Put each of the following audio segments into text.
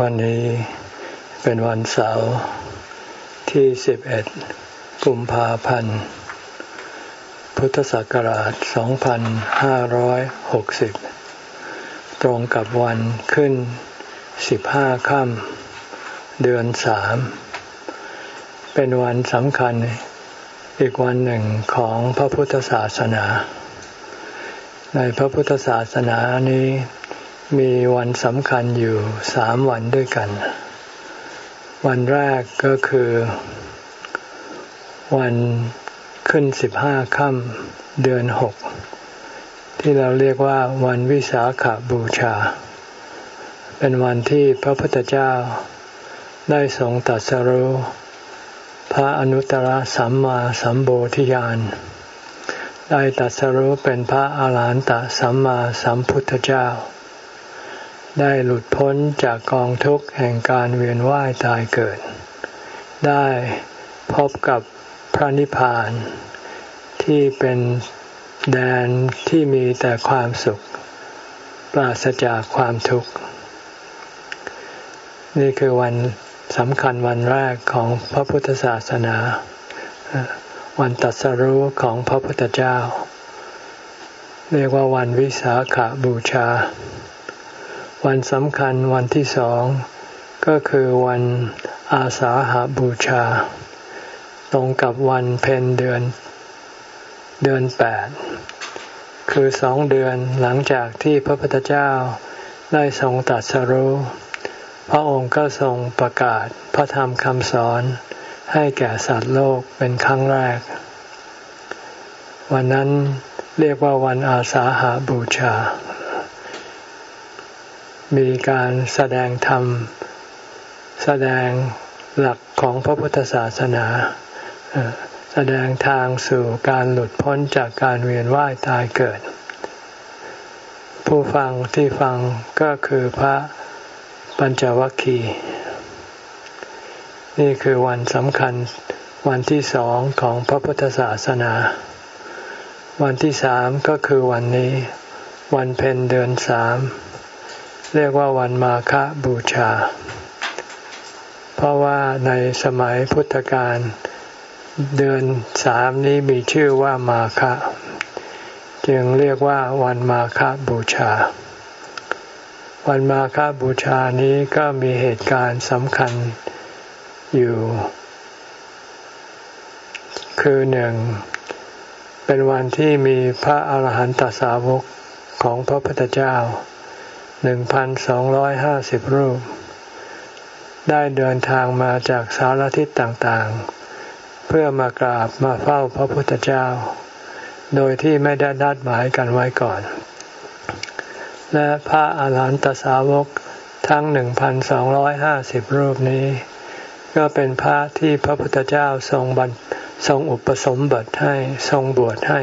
วันนี้เป็นวันเสาร์ที่ 11 กุมภาพันธ์ พุทธศักราช 2560 ตรงกับวันขึ้น 15 ค่ำเดือน 3 เป็นวันสำคัญอีกวันหนึ่งของพระพุทธศาสนา ในพระพุทธศาสนานี้ มีวันสำคัญอยู่สามวันด้วยกัน วันแรกก็คือ วันขึ้นสิบห้าค่ำเดือนหกที่เราเรียกว่าวันวิสาขาบูชา เป็นวันที่พระพุทธเจ้าได้ทรงตัดสรุพระอนุตตรสัมมาสัมโพธิญาณได้ตัดสรุเป็นพระอาหารหันตสัมมาสัมพุทธเจ้า ได้หลุดพ้นจากกองทุกข์แห่งการเวียนว่ายตายเกิด ได้พบกับพระนิพพาน ที่เป็นแดนที่มีแต่ความสุข ปราศจากความทุกข์ นี่คือวันสำคัญวันแรกของพระพุทธศาสนา วันตัดสรู้ของพระพุทธเจ้า เรียกว่าวันวิสาขาบูชา วันสำคัญวันที่สองก็คือวันอาสาหาบูชา ตรงกับวันเพ็ญเดือน เดือนแปดคือสองเดือนหลังจากที่พระพุทธเจ้าได้ทรงตัดสรู้พระองค์ก็ทรงประกาศพระธรรมคำสอนให้แก่สัตว์โลกเป็นครั้งแรก วันนั้นเรียกว่าวันอาสาหาบูชา มีการแสดงธรรม แสดงหลักของพระพุทธศาสนา แสดงทางสู่การหลุดพ้นจากการเวียนว่ายตายเกิด ผู้ฟังที่ฟังก็คือพระปัญจวัคคีย์นี่คือวันสำคัญวันที่สองของพระพุทธศาสนา วันที่สามก็คือวันนี้ วันเพ็ญเดือนสาม เรียกว่าวันมาฆบูชา เพราะว่าในสมัยพุทธกาลเดือนสามนี้มีชื่อว่ามาฆะจึงเรียกว่าวันมาฆบูชา วันมาฆบูชานี้ก็มีเหตุการณ์สำคัญอยู่ คือหนึ่งเป็นวันที่มีพระอาหารหันตสาวกของพระพุทธเจ้า หนึ่งพันสองร้อยห้าสิบรูป ได้เดินทางมาจากสารทิศต่างๆ เพื่อมากราบมาเฝ้าพระพุทธเจ้า โดยที่ไม่ได้นัดหมายกันไว้ก่อน และพระอาหารหันตสาวกทั้งหนึ่งพันสองร้อยห้าสิบรูปนี้ ก็เป็นพระที่พระพุทธเจ้าทรงบันทรงอุปสมบทให้ทรงบวชให้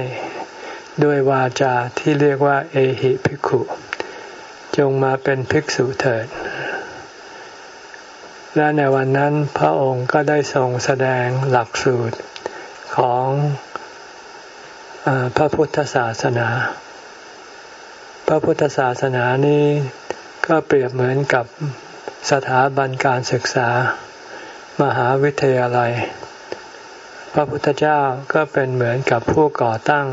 ด้วยวาจาที่เรียกว่า เอหิภิกขุ จงมาเป็นภิกษุเถิด และในวันนั้นพระองค์ก็ได้ทรงแสดงหลักสูตรของอพระพุทธศาสนา พระพุทธศาสนานี้ก็เปรียบเหมือนกับสถาบันการศึกษา มหาวิทยาลัย พระพุทธเจ้าก็เป็นเหมือนกับผู้ก่อตั้ง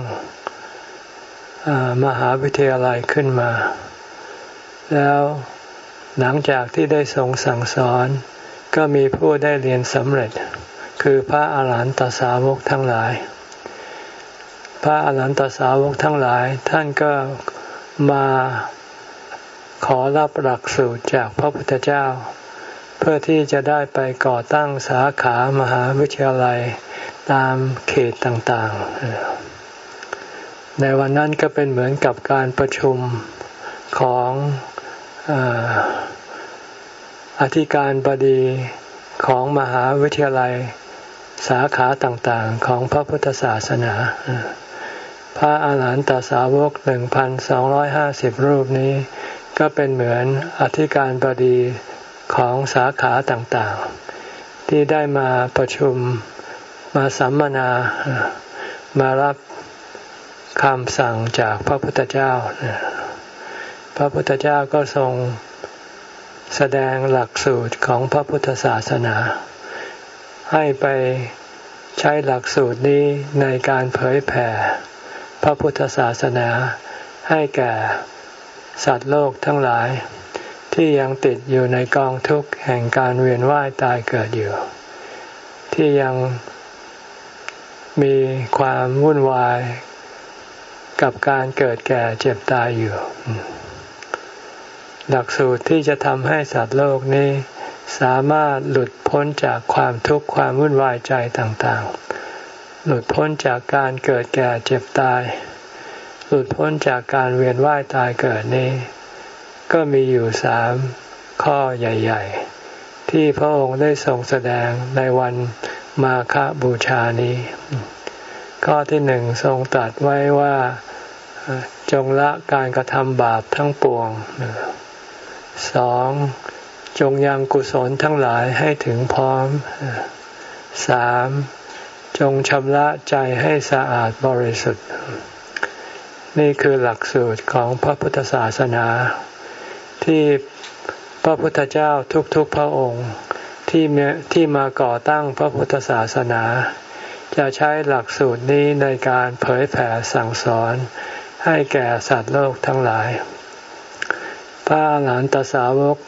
มหาวิทยาลัยขึ้นมา แล้วหลังจากที่ได้ทรงสั่งสอน ก็มีผู้ได้เรียนสำเร็จ คือพระอาหารหันตสาวกทั้งหลาย พระอาหารหันตสาวกทั้งหลาย ท่านก็มาขอรับหลักสูตรจากพระพุทธเจ้า เพื่อที่จะได้ไปก่อตั้งสาขามหาวิทยาลัยตามเขตต่างๆ ในวันนั้นก็เป็นเหมือนกับการประชุมของ อธิการบดีของมหาวิทยาลัยสาขาต่างๆของพระพุทธศาสนา พระอาหารหันตสาวกหนึ่งพันสองร้อยห้าสิบรูปนี้ ก็เป็นเหมือนอธิการบดีของสาขาต่างๆ ที่ได้มาประชุมมาสัมมนา มารับคำสั่งจากพระพุทธเจ้า พระพุทธเจ้าก็ทรงแสดงหลักสูตรของพระพุทธศาสนา ให้ไปใช้หลักสูตรนี้ในการเผยแผ่พระพุทธศาสนาให้แก่สัตว์โลกทั้งหลาย ที่ยังติดอยู่ในกองทุกข์แห่งการเวียนว่ายตายเกิดอยู่ ที่ยังมีความวุ่นวายกับการเกิดแก่เจ็บตายอยู่ หลักสูตรที่จะทำให้สัตว์โลกนี้ สามารถหลุดพ้นจากความทุกข์ความวุ่นวายใจต่างๆ หลุดพ้นจากการเกิดแก่เจ็บตาย หลุดพ้นจากการเวียนว่ายตายเกิดนี้ ก็มีอยู่สามข้อใหญ่ ๆ ที่พระองค์ได้ทรงแสดงในวันมาฆบูชานี้ ข้อที่หนึ่งทรงตรัสไว้ว่าจงละการกระทำบาปทั้งปวง สองจงยังกุศลทั้งหลายให้ถึงพร้อมสามจงชำระใจให้สะอาดบริสุทธิ์ นี่คือหลักสูตรของพระพุทธศาสนา ที่พระพุทธเจ้าทุกๆพระองค์ที่ที่มาก่อตั้งพระพุทธศาสนา จะใช้หลักสูตรนี้ในการเผยแผ่สั่งสอนให้แก่สัตว์โลกทั้งหลาย พระหลานตสาวก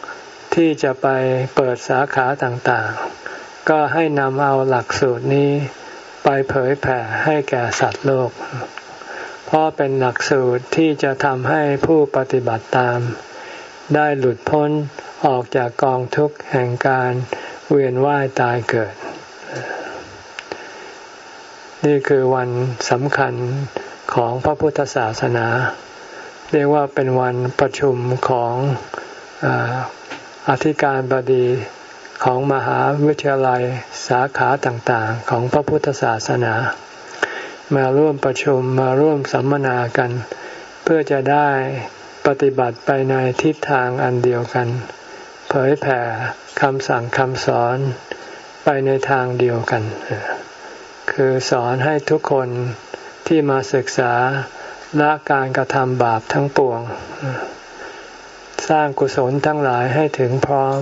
ที่จะไปเปิดสาขาต่างๆ ก็ให้นำเอาหลักสูตรนี้ไปเผยแผ่ให้แก่สัตว์โลก เพราะเป็นหลักสูตรที่จะทำให้ผู้ปฏิบัติตาม ได้หลุดพ้นออกจากกองทุกข์แห่งการเวียนว่ายตายเกิด นี่คือวันสำคัญของพระพุทธศาสนา เรียกว่าเป็นวันประชุมของอธิการบดีของมหาวิทยาลัยสาขาต่างๆ ของพระพุทธศาสนา มาร่วมประชุมมาร่วมสัมมนากัน เพื่อจะได้ปฏิบัติไปในทิศทางอันเดียวกัน เผยแผ่คำสั่งคำสอนไปในทางเดียวกัน คือสอนให้ทุกคนที่มาศึกษา ละการกระทำบาปทั้งปวง สร้างกุศลทั้งหลายให้ถึงพร้อม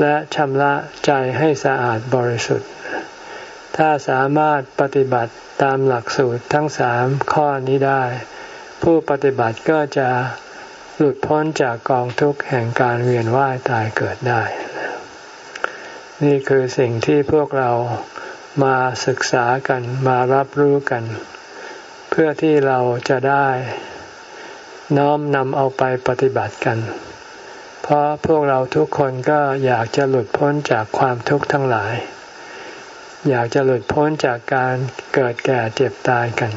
และชำระใจให้สะอาดบริสุทธิ์ ถ้าสามารถปฏิบัติตามหลักสูตรทั้งสามข้อนี้ได้ ผู้ปฏิบัติก็จะหลุดพ้นจากกองทุกข์แห่งการเวียนว่ายตายเกิดได้ นี่คือสิ่งที่พวกเรามาศึกษากันมารับรู้กัน เพื่อที่เราจะได้น้อมนำเอาไปปฏิบัติกัน เพราะพวกเราทุกคนก็อยากจะหลุดพ้นจากความทุกข์ทั้งหลาย อยากจะหลุดพ้นจากการเกิดแก่เจ็บตายกัน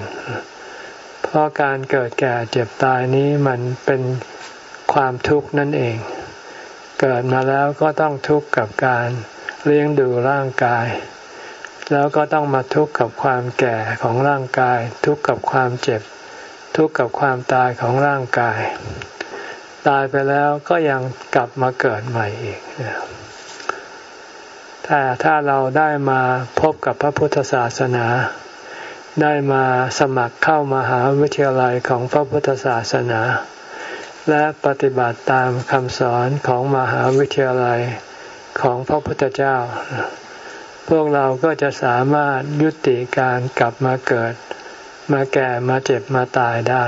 เพราะการเกิดแก่เจ็บตายนี้มันเป็นความทุกข์นั่นเอง เกิดมาแล้วก็ต้องทุกข์กับการเลี้ยงดูร่างกาย แล้วก็ต้องมาทุกข์กับความแก่ของร่างกาย ทุกข์กับความเจ็บ ทุกข์กับความตายของร่างกาย ตายไปแล้วก็ยังกลับมาเกิดใหม่อีกแต่ถ้าเราได้มาพบกับพระพุทธศาสนา ได้มาสมัครเข้ามาหาวิทยาลัยของพระพุทธศาสนา และปฏิบัติตามคำสอนของมหาวิทยาลัยของพระพุทธเจ้า พวกเราก็จะสามารถยุติการกลับมาเกิด มาแก่มาเจ็บมาตายได้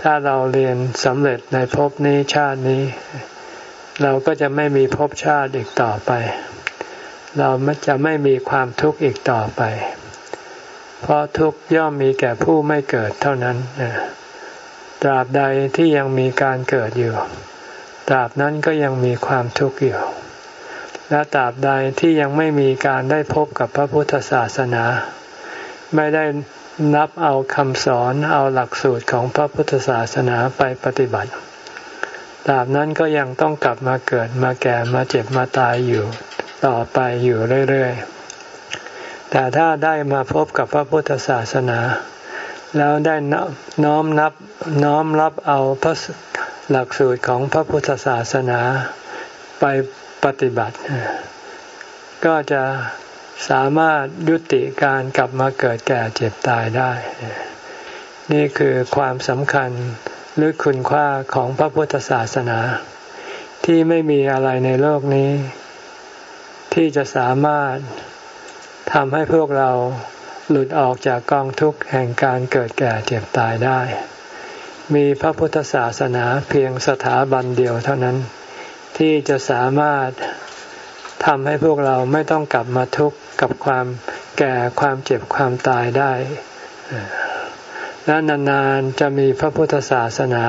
ถ้าเราเรียนสำเร็จในภพนี้ชาตินี้ เราก็จะไม่มีภพชาติอีกต่อไป เราจะไม่มีความทุกข์อีกต่อไป เพราะทุกข์ย่อมมีแก่ผู้ไม่เกิดเท่านั้นตราบใดที่ยังมีการเกิดอยู่ ตราบนั้นก็ยังมีความทุกข์อยู่ และตราบใดที่ยังไม่มีการได้พบกับพระพุทธศาสนา ไม่ได้นับเอาคำสอนเอาหลักสูตรของพระพุทธศาสนาไปปฏิบัติตราบนั้นก็ยังต้องกลับมาเกิดมาแก่มาเจ็บมาตายอยู่ต่อไปอยู่เรื่อยๆ แต่ถ้าได้มาพบกับพระพุทธศาสนา แล้วได้น้อมนับน้อมรับเอาพระหลักสูตรของพระพุทธศาสนา ไป ปฏิบัติ ก็จะสามารถยุติการกลับมาเกิดแก่เจ็บตายได้ นี่คือความสำคัญหรือคุณค่าของพระพุทธศาสนา ที่ไม่มีอะไรในโลกนี้ ที่จะสามารถทำให้พวกเราหลุดออกจากกองทุกข์แห่งการเกิดแก่เจ็บตายได้ มีพระพุทธศาสนาเพียงสถาบันเดียวเท่านั้น ที่จะสามารถทำให้พวกเราไม่ต้องกลับมาทุกข์กับความแก่ความเจ็บความตายได้ และนานๆจะมีพระพุทธศาสนา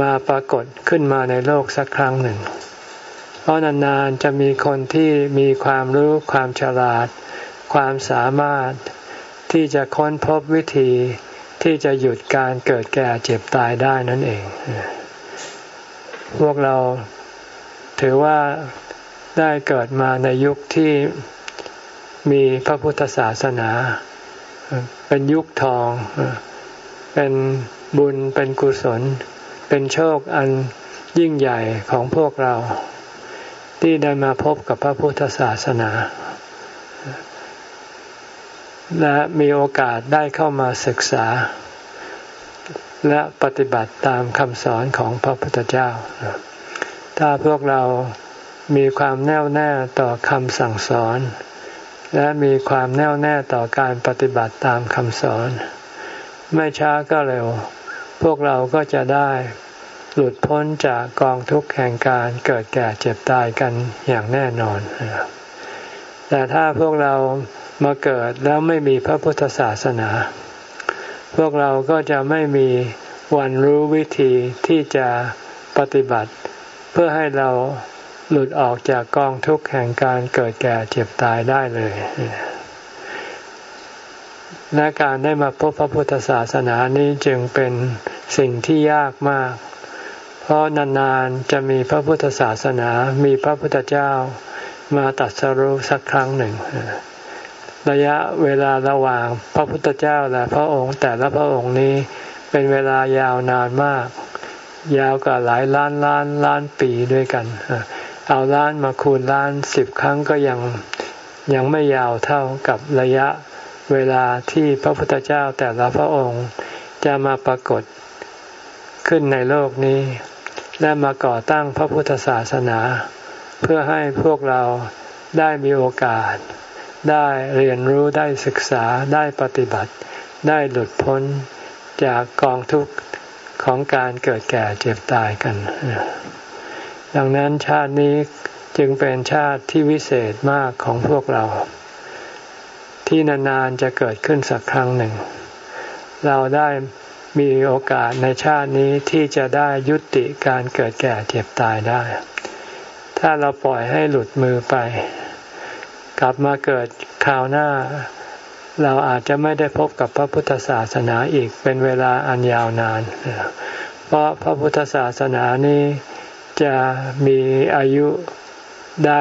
มาปรากฏขึ้นมาในโลกสักครั้งหนึ่ง เพราะนานๆจะมีคนที่มีความรู้ความฉลาด ความสามารถที่จะค้นพบวิธีที่จะหยุดการเกิดแก่เจ็บตายได้นั่นเอง พวกเรา ถือว่าได้เกิดมาในยุคที่มีพระพุทธศาสนา เป็นยุคทอง เป็นบุญเป็นกุศล เป็นโชคอันยิ่งใหญ่ของพวกเรา ที่ได้มาพบกับพระพุทธศาสนา และมีโอกาสได้เข้ามาศึกษา และปฏิบัติตามคำสอนของพระพุทธเจ้า ถ้าพวกเรามีความแน่วแน่ต่อคำสั่งสอน และมีความแน่วแน่ต่อการปฏิบัติตามคำสอน ไม่ช้าก็เร็ว พวกเราก็จะได้หลุดพ้นจากกองทุกข์แห่งการเกิดแก่เจ็บตายกันอย่างแน่นอน แต่ถ้าพวกเรามาเกิดแล้วไม่มีพระพุทธศาสนา พวกเราก็จะไม่มีวันรู้วิธีที่จะปฏิบัติ เพื่อให้เราหลุดออกจากกองทุกข์แห่งการเกิดแก่เจ็บตายได้เลยและการได้มาพบพระพุทธศาสนานี้จึงเป็นสิ่งที่ยากมาก เพราะนานๆจะมีพระพุทธศาสนา มีพระพุทธเจ้ามาตัดสรุสักครั้งหนึ่ง ระยะเวลาระหว่างพระพุทธเจ้าและพระองค์แต่ละพระองค์นี้เป็นเวลายาวนานมาก ยาวกว่าหลายล้านล้านล้านปีด้วยกัน เอาล้านมาคูณล้านสิบครั้งก็ยังยังไม่ยาวเท่ากับระยะเวลาที่พระพุทธเจ้าแต่ละพระองค์จะมาปรากฏขึ้นในโลกนี้ และมาก่อตั้งพระพุทธศาสนา เพื่อให้พวกเราได้มีโอกาส ได้เรียนรู้ได้ศึกษาได้ปฏิบัติ ได้หลุดพ้นจากกองทุกข์ ของการเกิดแก่เจ็บตายกัน ดังนั้นชาตินี้จึงเป็นชาติที่วิเศษมากของพวกเรา ที่นานๆจะเกิดขึ้นสักครั้งหนึ่ง เราได้มีโอกาสในชาตินี้ที่จะได้ยุติการเกิดแก่เจ็บตายได้ ถ้าเราปล่อยให้หลุดมือไป กลับมาเกิดคราวหน้า เราอาจจะไม่ได้พบกับพระพุทธศาสนาอีกเป็นเวลาอันยาวนาน เพราะพระพุทธศาสนานี้จะมีอายุได้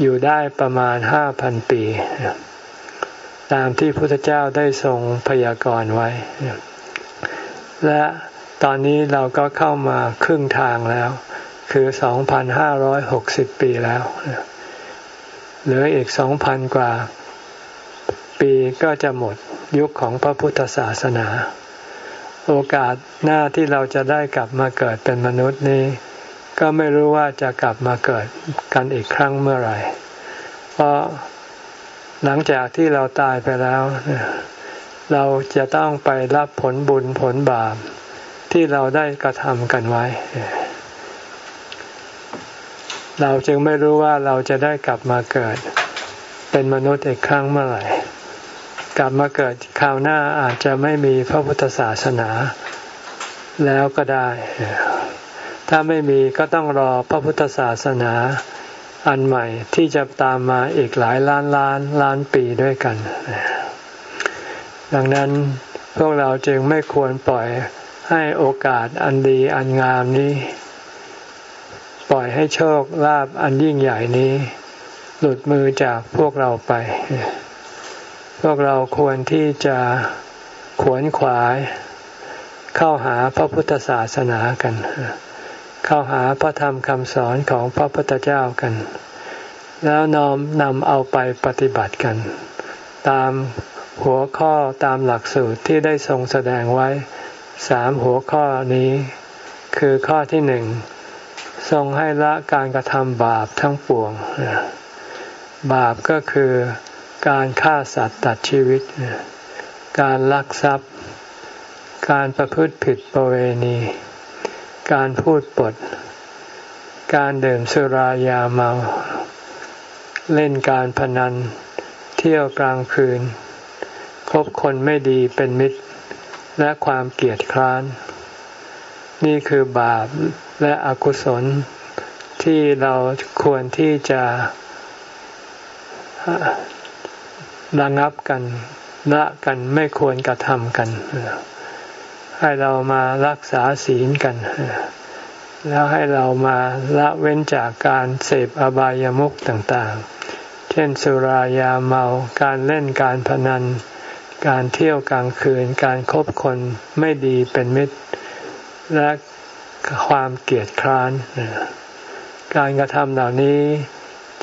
อยู่ได้ประมาณห้าพันปี ตามที่พุทธเจ้าได้ทรงพยากรณ์ไว้ และตอนนี้เราก็เข้ามาครึ่งทางแล้ว คือสองพันห้าร้อยหกสิบปีแล้ว เหลืออีกสองพันกว่า ปีก็จะหมดยุคของพระพุทธศาสนา โอกาสหน้าที่เราจะได้กลับมาเกิดเป็นมนุษย์นี้ ก็ไม่รู้ว่าจะกลับมาเกิดกันอีกครั้งเมื่อไหร่ เพราะหลังจากที่เราตายไปแล้ว เราจะต้องไปรับผลบุญผลบาปที่เราได้กระทำกันไว้ เราจึงไม่รู้ว่าเราจะได้กลับมาเกิด เป็นมนุษย์อีกครั้งเมื่อไหร่ กลับมาเกิดคราวหน้าอาจจะไม่มีพระพุทธศาสนาแล้วก็ได้ ถ้าไม่มีก็ต้องรอพระพุทธศาสนาอันใหม่ที่จะตามมาอีกหลายล้านล้านล้านปีด้วยกัน ดังนั้นพวกเราจึงไม่ควรปล่อยให้โอกาสอันดีอันงามนี้ ปล่อยให้โชคลาภอันยิ่งใหญ่นี้ หลุดมือจากพวกเราไป พวกเราควรที่จะขวนขวาย เข้าหาพระพุทธศาสนากัน เข้าหาพระธรรมคำสอนของพระพุทธเจ้ากัน แล้วน้อมนำเอาไปปฏิบัติกัน ตามหัวข้อตามหลักสูตรที่ได้ทรงแสดงไว้สามหัวข้อนี้ คือข้อที่หนึ่งทรงให้ละการกระทำบาปทั้งปวง บาปก็คือ การฆ่าสัตว์ตัดชีวิต การลักทรัพย์ การประพฤติผิดประเวณี การพูดปด การดื่มสุรายาเมา เล่นการพนัน เที่ยวกลางคืน คบคนไม่ดีเป็นมิตร และความเกลียดคร้าน นี่คือบาปและอกุศลที่เราควรที่จะ ระงับกันละกันไม่ควรกระทำกัน ให้เรามารักษาศีลกัน แล้วให้เรามาละเว้นจากการเสพอบายามุขต่างๆ เช่นสุรายาเมาการเล่นการพนัน การเที่ยวกลางคืน การครบคนไม่ดีเป็นมิตร และความเกลียดคร้าน การกระทำเหล่านี้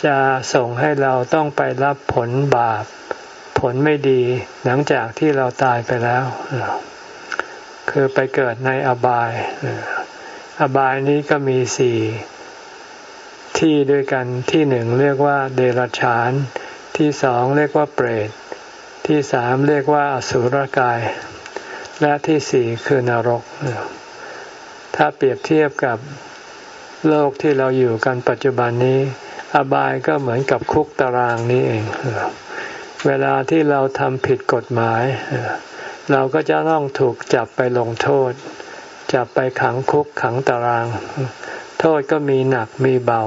จะส่งให้เราต้องไปรับผลบาป ผลไม่ดีหลังจากที่เราตายไปแล้ว คือไปเกิดในอบาย อบายนี้ก็มีสี่ที่ด้วยกันที่หนึ่งเรียกว่าเดรัจฉาน ที่สองเรียกว่าเปรต ที่สามเรียกว่าอสุรกาย และที่สี่คือนรก ถ้าเปรียบเทียบกับโลกที่เราอยู่กันปัจจุบันนี้ อบายก็เหมือนกับคุกตารางนี้เอง เวลาที่เราทำผิดกฎหมาย เราก็จะต้องถูกจับไปลงโทษ จับไปขังคุกขังตาราง โทษก็มีหนักมีเบา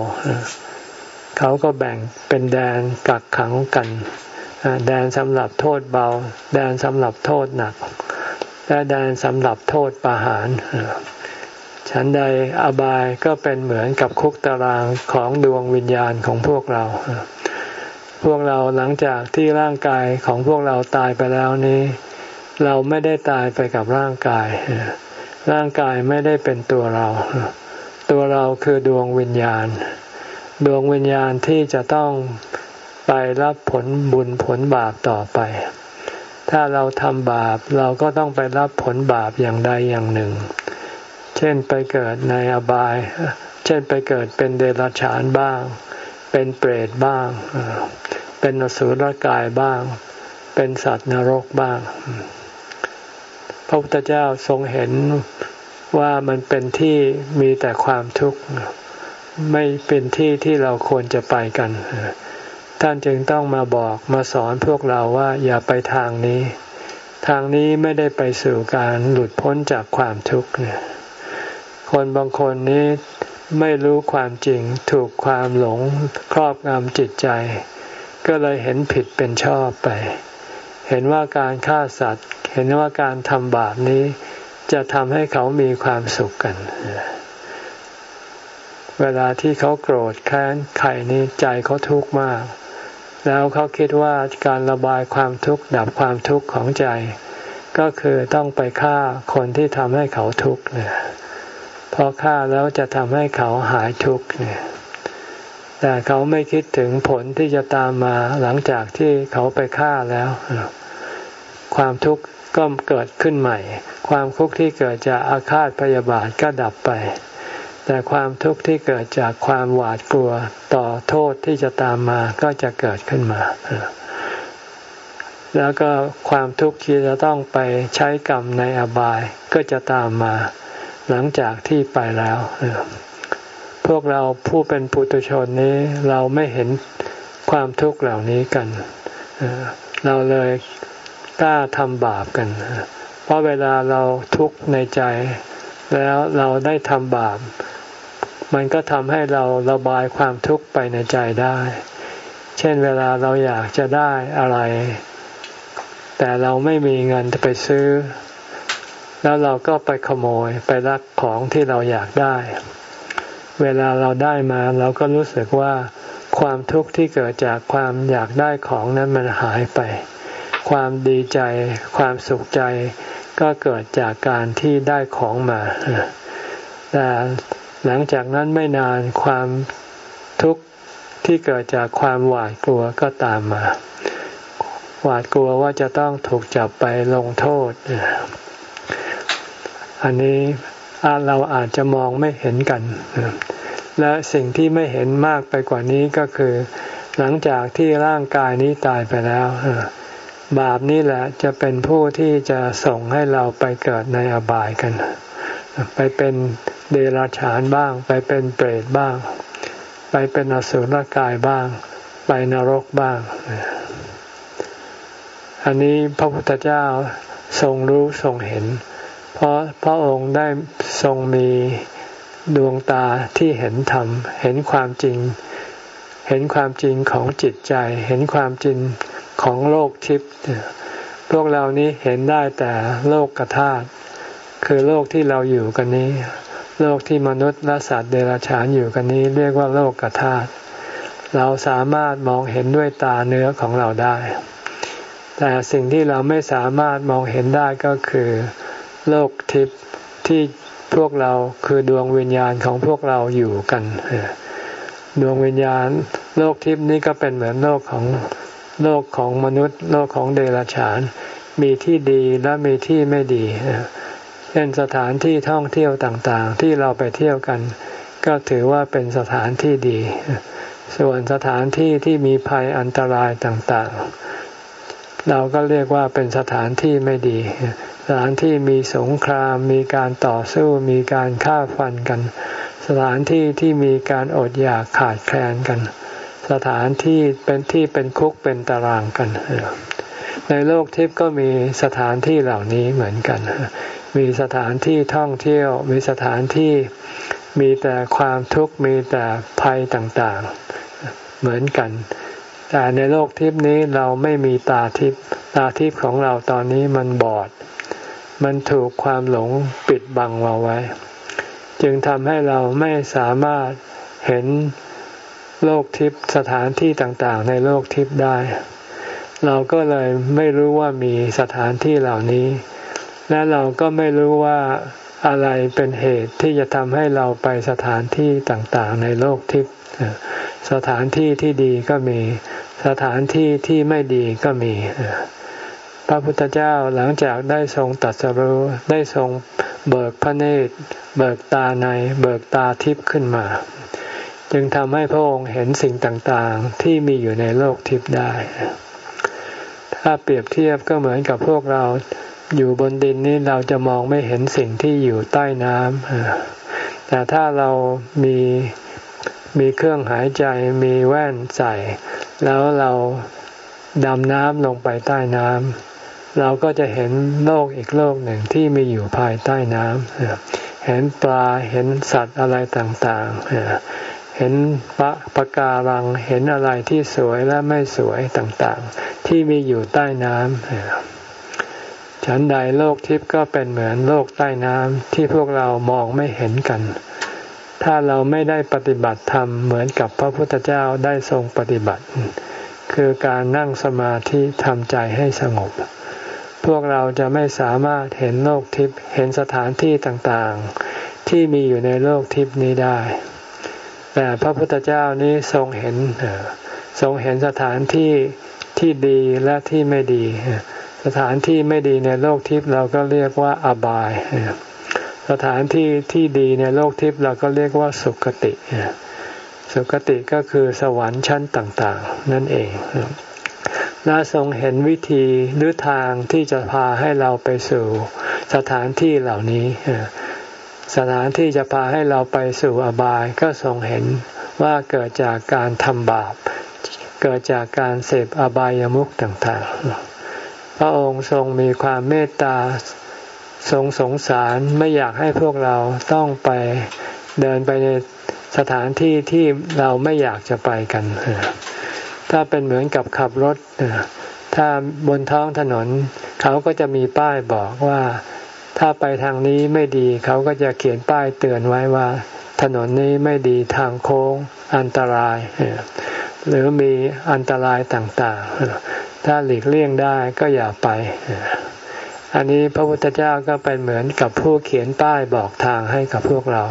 เขาก็แบ่งเป็นแดนกักขังกัน แดนสำหรับโทษเบา แดนสำหรับโทษหนัก และแดนสำหรับโทษประหารฉันใดอบายก็เป็นเหมือนกับคุกตารางของดวงวิญญาณของพวกเรา พวกเราหลังจากที่ร่างกายของพวกเราตายไปแล้วนี้ เราไม่ได้ตายไปกับร่างกาย ร่างกายไม่ได้เป็นตัวเรา ตัวเราคือดวงวิญญาณ ดวงวิญญาณที่จะต้องไปรับผลบุญผลบาปต่อไป ถ้าเราทำบาปเราก็ต้องไปรับผลบาปอย่างใดอย่างหนึ่ง เช่นไปเกิดในอบาย เช่นไปเกิดเป็นเดรัจฉานบ้าง เป็นเปรตบ้าง เป็นอสุรกายบ้าง เป็นสัตว์นรกบ้าง พระพุทธเจ้าทรงเห็นว่ามันเป็นที่มีแต่ความทุกข์ ไม่เป็นที่ที่เราควรจะไปกัน ท่านจึงต้องมาบอกมาสอนพวกเราว่าอย่าไปทางนี้ ทางนี้ไม่ได้ไปสู่การหลุดพ้นจากความทุกข์เนี่ยคนบางคนนี้ ไม่รู้ความจริงถูกความหลงครอบงำจิตใจ ก็เลยเห็นผิดเป็นชอบไป เห็นว่าการฆ่าสัตว์ เห็นว่าการทำบาปนี้ จะทำให้เขามีความสุขกัน เวลาที่เขาโกรธแค้นใครนี้ใจเขาทุกข์มาก แล้วเขาคิดว่าการระบายความทุกข์ดับความทุกข์ของใจ ก็คือต้องไปฆ่าคนที่ทำให้เขาทุกข์เนี่ย พอฆ่าแล้วจะทำให้เขาหายทุกข์เนี่ยแต่เขาไม่คิดถึงผลที่จะตามมาหลังจากที่เขาไปฆ่าแล้ว ความทุกข์ก็เกิดขึ้นใหม่ ความทุกข์ที่เกิดจากอาฆาตพยาบาทก็ดับไป แต่ความทุกข์ที่เกิดจากความหวาดกลัวต่อโทษที่จะตามมาก็จะเกิดขึ้นมา แล้วก็ความทุกข์ที่จะต้องไปใช้กรรมในอบายก็จะตามมา หลังจากที่ไปแล้ว พวกเราผู้เป็นปุถุชนนี้เราไม่เห็นความทุกข์เหล่านี้กัน เราเลยกล้าทำบาปกัน เพราะเวลาเราทุกข์ในใจ แล้วเราได้ทำบาป มันก็ทำให้เราระบายความทุกข์ไปในใจได้ เช่นเวลาเราอยากจะได้อะไร แต่เราไม่มีเงินจะไปซื้อ แล้วเราก็ไปขโมยไปรักของที่เราอยากได้ เวลาเราได้มาเราก็รู้สึกว่าความทุกข์ที่เกิดจากความอยากได้ของนั้นมันหายไป ความดีใจ ความสุขใจก็เกิดจากการที่ได้ของมา แต่หลังจากนั้นไม่นานความทุกข์ที่เกิดจากความหวาดกลัวก็ตามมา หวาดกลัวว่าจะต้องถูกจับไปลงโทษ อันนี้เราอาจจะมองไม่เห็นกัน และสิ่งที่ไม่เห็นมากไปกว่านี้ก็คือ หลังจากที่ร่างกายนี้ตายไปแล้ว บาปนี่แหละจะเป็นผู้ที่จะส่งให้เราไปเกิดในอบายกัน ไปเป็นเดรัจฉานบ้าง ไปเป็นเปรตบ้าง ไปเป็นอสุรกายบ้าง ไปนรกบ้าง อันนี้พระพุทธเจ้าทรงรู้ทรงเห็น เพราะพระองค์ได้ทรงมีดวงตาที่เห็นธรรม เห็นความจริง เห็นความจริงของจิตใจ เห็นความจริงของโลกทิพย์พวกเรานี้เห็นได้แต่โลกกธาตุคือโลกที่เราอยู่กันนี้ โลกที่มนุษย์และสัตว์เดรัจฉานอยู่กันนี้ เรียกว่าโลกกธาตุเราสามารถมองเห็นด้วยตาเนื้อของเราได้ แต่สิ่งที่เราไม่สามารถมองเห็นได้ก็คือ โลกทิพย์ที่พวกเราคือดวงวิญญาณของพวกเราอยู่กัน ดวงวิญญาณ โลกทิพย์นี้ก็เป็นเหมือนโลกของโลกของมนุษย์ โลกของเดรัจฉาน มีที่ดีและมีที่ไม่ดีเช่นสถานที่ท่องเที่ยวต่างๆ ที่เราไปเที่ยวกัน ก็ถือว่าเป็นสถานที่ดี ส่วนสถานที่ที่มีภัยอันตรายต่างๆ เราก็เรียกว่าเป็นสถานที่ไม่ดี สถานที่มีสงคราม มีการต่อสู้มีการฆ่าฟันกัน สถานที่ที่มีการอดอยากขาดแคลนกัน สถานที่เป็นที่เป็นคุกเป็นตารางกันในโลกทิพย์ก็มีสถานที่เหล่านี้เหมือนกัน มีสถานที่ท่องเที่ยว มีสถานที่มีแต่ความทุกข์มีแต่ภัยต่างๆ เหมือนกัน แต่ในโลกทิพย์นี้เราไม่มีตาทิพย์ตาทิพย์ของเราตอนนี้มันบอด มันถูกความหลงปิดบังเราไว้ จึงทำให้เราไม่สามารถเห็นโลกทิพย์สถานที่ต่างๆ ในโลกทิพย์ได้ เราก็เลยไม่รู้ว่ามีสถานที่เหล่านี้ และเราก็ไม่รู้ว่าอะไรเป็นเหตุที่จะทำให้เราไปสถานที่ต่างๆ ในโลกทิพย์สถานที่ที่ดีก็มี สถานที่ที่ไม่ดีก็มี พระพุทธเจ้าหลังจากได้ทรงตัดสรู้ได้ทรงเบิกพระเนตร เบิกตาในเบิกตาทิพย์ขึ้นมา จึงทำให้พระองค์เห็นสิ่งต่างๆ ที่มีอยู่ในโลกทิพย์ได้ ถ้าเปรียบเทียบก็เหมือนกับพวกเราอยู่บนดินนี้เราจะมองไม่เห็นสิ่งที่อยู่ใต้น้ำแต่ถ้าเรามีมีเครื่องหายใจมีแว่นใส่ แล้วเราดำน้ำลงไปใต้น้ำ เราก็จะเห็นโลกอีกโลกหนึ่งที่มีอยู่ภายใต้น้ำเห็นปลาเห็นสัตว์อะไรต่างๆ เห็นพระปะการังเห็นอะไรที่สวยและไม่สวยต่างๆ ที่มีอยู่ใต้น้ำฉันใดโลกทิพย์ก็เป็นเหมือนโลกใต้น้ำที่พวกเรามองไม่เห็นกัน ถ้าเราไม่ได้ปฏิบัติธรรมเหมือนกับพระพุทธเจ้าได้ทรงปฏิบัติ คือการนั่งสมาธิทำใจให้สงบ พวกเราจะไม่สามารถเห็นโลกทิพย์เห็นสถานที่ต่างๆ ที่มีอยู่ในโลกทิพย์นี้ได้ แต่พระพุทธเจ้านี้ทรงเห็นทรงเห็นสถานที่ที่ดีและที่ไม่ดี สถานที่ไม่ดีในโลกทิพย์เราก็เรียกว่าอบาย สถานที่ที่ดีในโลกทิพย์เราก็เรียกว่าสุคติ สุคติก็คือสวรรค์ชั้นต่าง ๆ นั่นเอง และทรงเห็นวิธีหรือทางที่จะพาให้เราไปสู่สถานที่เหล่านี้สถานที่จะพาให้เราไปสู่อบายก็ทรงเห็นว่าเกิดจากการทำบาป เกิดจากการเสพอบายามุขต่างๆ พระองค์ทรงมีความเมตตาทรงสงสารไม่อยากให้พวกเราต้องไปเดินไปในสถานที่ที่เราไม่อยากจะไปกัน ถ้าเป็นเหมือนกับขับรถ ถ้าบนท้องถนน เขาก็จะมีป้ายบอกว่า ถ้าไปทางนี้ไม่ดี เขาก็จะเขียนป้ายเตือนไว้ว่า ถนนนี้ไม่ดีทางโค้งอันตราย หรือมีอันตรายต่างๆ ถ้าหลีกเลี่ยงได้ก็อย่าไปอันนี้พระพุทธเจ้าก็เป็นเหมือนกับผู้เขียนป้ายบอกทางให้กับพวกเรา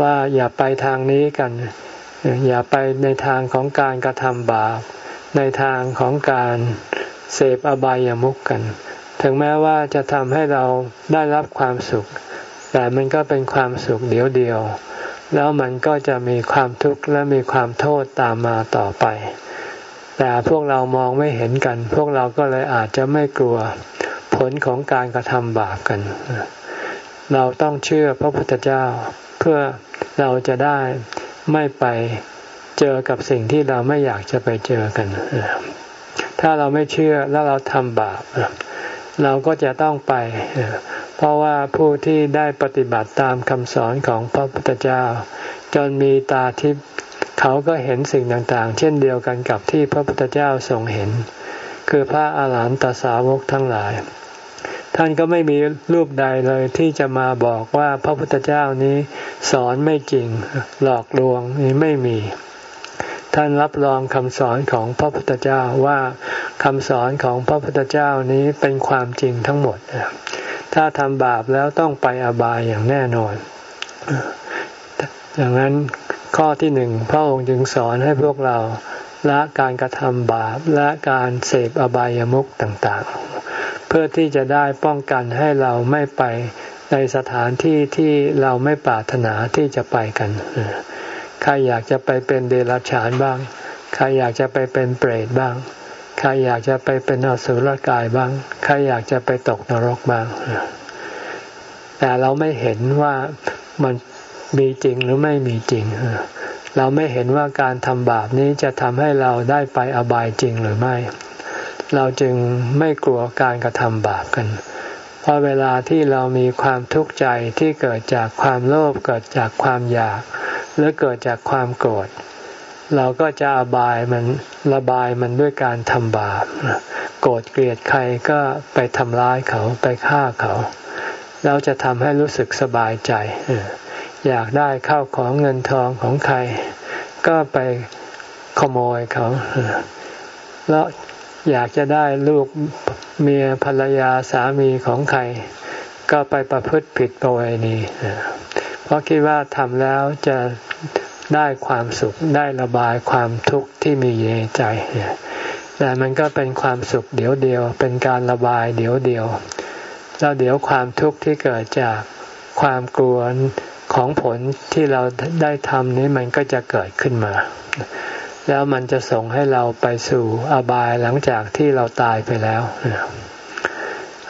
ว่าอย่าไปทางนี้กัน อย่าไปในทางของการกระทำบาป ในทางของการเสพอบายามุกกัน ถึงแม้ว่าจะทำให้เราได้รับความสุข แต่มันก็เป็นความสุขเดียวเดียว แล้วมันก็จะมีความทุกข์และมีความโทษตามมาต่อไป แต่พวกเรามองไม่เห็นกัน พวกเราก็เลยอาจจะไม่กลัวผลของการกระทำบาปกัน เราต้องเชื่อพระพุทธเจ้าเพื่อเราจะได้ ไม่ไปเจอกับสิ่งที่เราไม่อยากจะไปเจอกัน ถ้าเราไม่เชื่อแล้วเราทำบาป เราก็จะต้องไป เพราะว่าผู้ที่ได้ปฏิบัติตามคำสอนของพระพุทธเจ้า จนมีตาทิพย์เขาก็เห็นสิ่งต่างๆ เช่นเดียวกันกับที่พระพุทธเจ้าทรงเห็น คือพระอาหารหันตสาวกทั้งหลาย ท่านก็ไม่มีรูปใดเลยที่จะมาบอกว่าพระพุทธเจ้านี้สอนไม่จริงหลอกลวงนี้ไม่มี ท่านรับรองคำสอนของพระพุทธเจ้าว่าคำสอนของพระพุทธเจ้านี้เป็นความจริงทั้งหมด ถ้าทำบาปแล้วต้องไปอบายอย่างแน่นอนดังนั้นข้อที่หนึ่งพระองค์จึงสอนให้พวกเราละการกระทำบาปและการเสพอบายามุขต่างๆ เพื่อที่จะได้ป้องกันให้เราไม่ไปในสถานที่ที่เราไม่ปรารถนาที่จะไปกันใครอยากจะไปเป็นเดรัจฉานบ้าง ใครอยากจะไปเป็นเปรตบ้าง ใครอยากจะไปเป็นอสุรกายบ้าง ใครอยากจะไปตกนรกบ้าง แต่เราไม่เห็นว่ามันมีจริงหรือไม่มีจริง เราไม่เห็นว่าการทำบาปนี้จะทำให้เราได้ไปอบายจริงหรือไม่ เราจึงไม่กลัวการกระทำบาปกัน เพราะเวลาที่เรามีความทุกข์ใจที่เกิดจากความโลภเกิดจากความอยาก หรือเกิดจากความโกรธเราก็จะอบายมันระบายมันด้วยการทำบาปโกรธเกลียดใครก็ไปทำร้ายเขาไปฆ่าเขา เราจะทำให้รู้สึกสบายใจ อยากได้ข้าวของเงินทองของใคร ก็ไปขโมยเขาแล้ว อยากจะได้ลูกเมียภรรยาสามีของใคร ก็ไปประพฤติผิดประเวณีเพราะคิดว่าทำแล้วจะได้ความสุขได้ระบายความทุกข์ที่มีในใจแต่มันก็เป็นความสุขเดี๋ยวเดียว เป็นการระบายเดี๋ยวเดียว แล้วเดี๋ยวความทุกข์ที่เกิดจากความกลัวของผลที่เราได้ทำนี้มันก็จะเกิดขึ้นมา แล้วมันจะส่งให้เราไปสู่อบายหลังจากที่เราตายไปแล้ว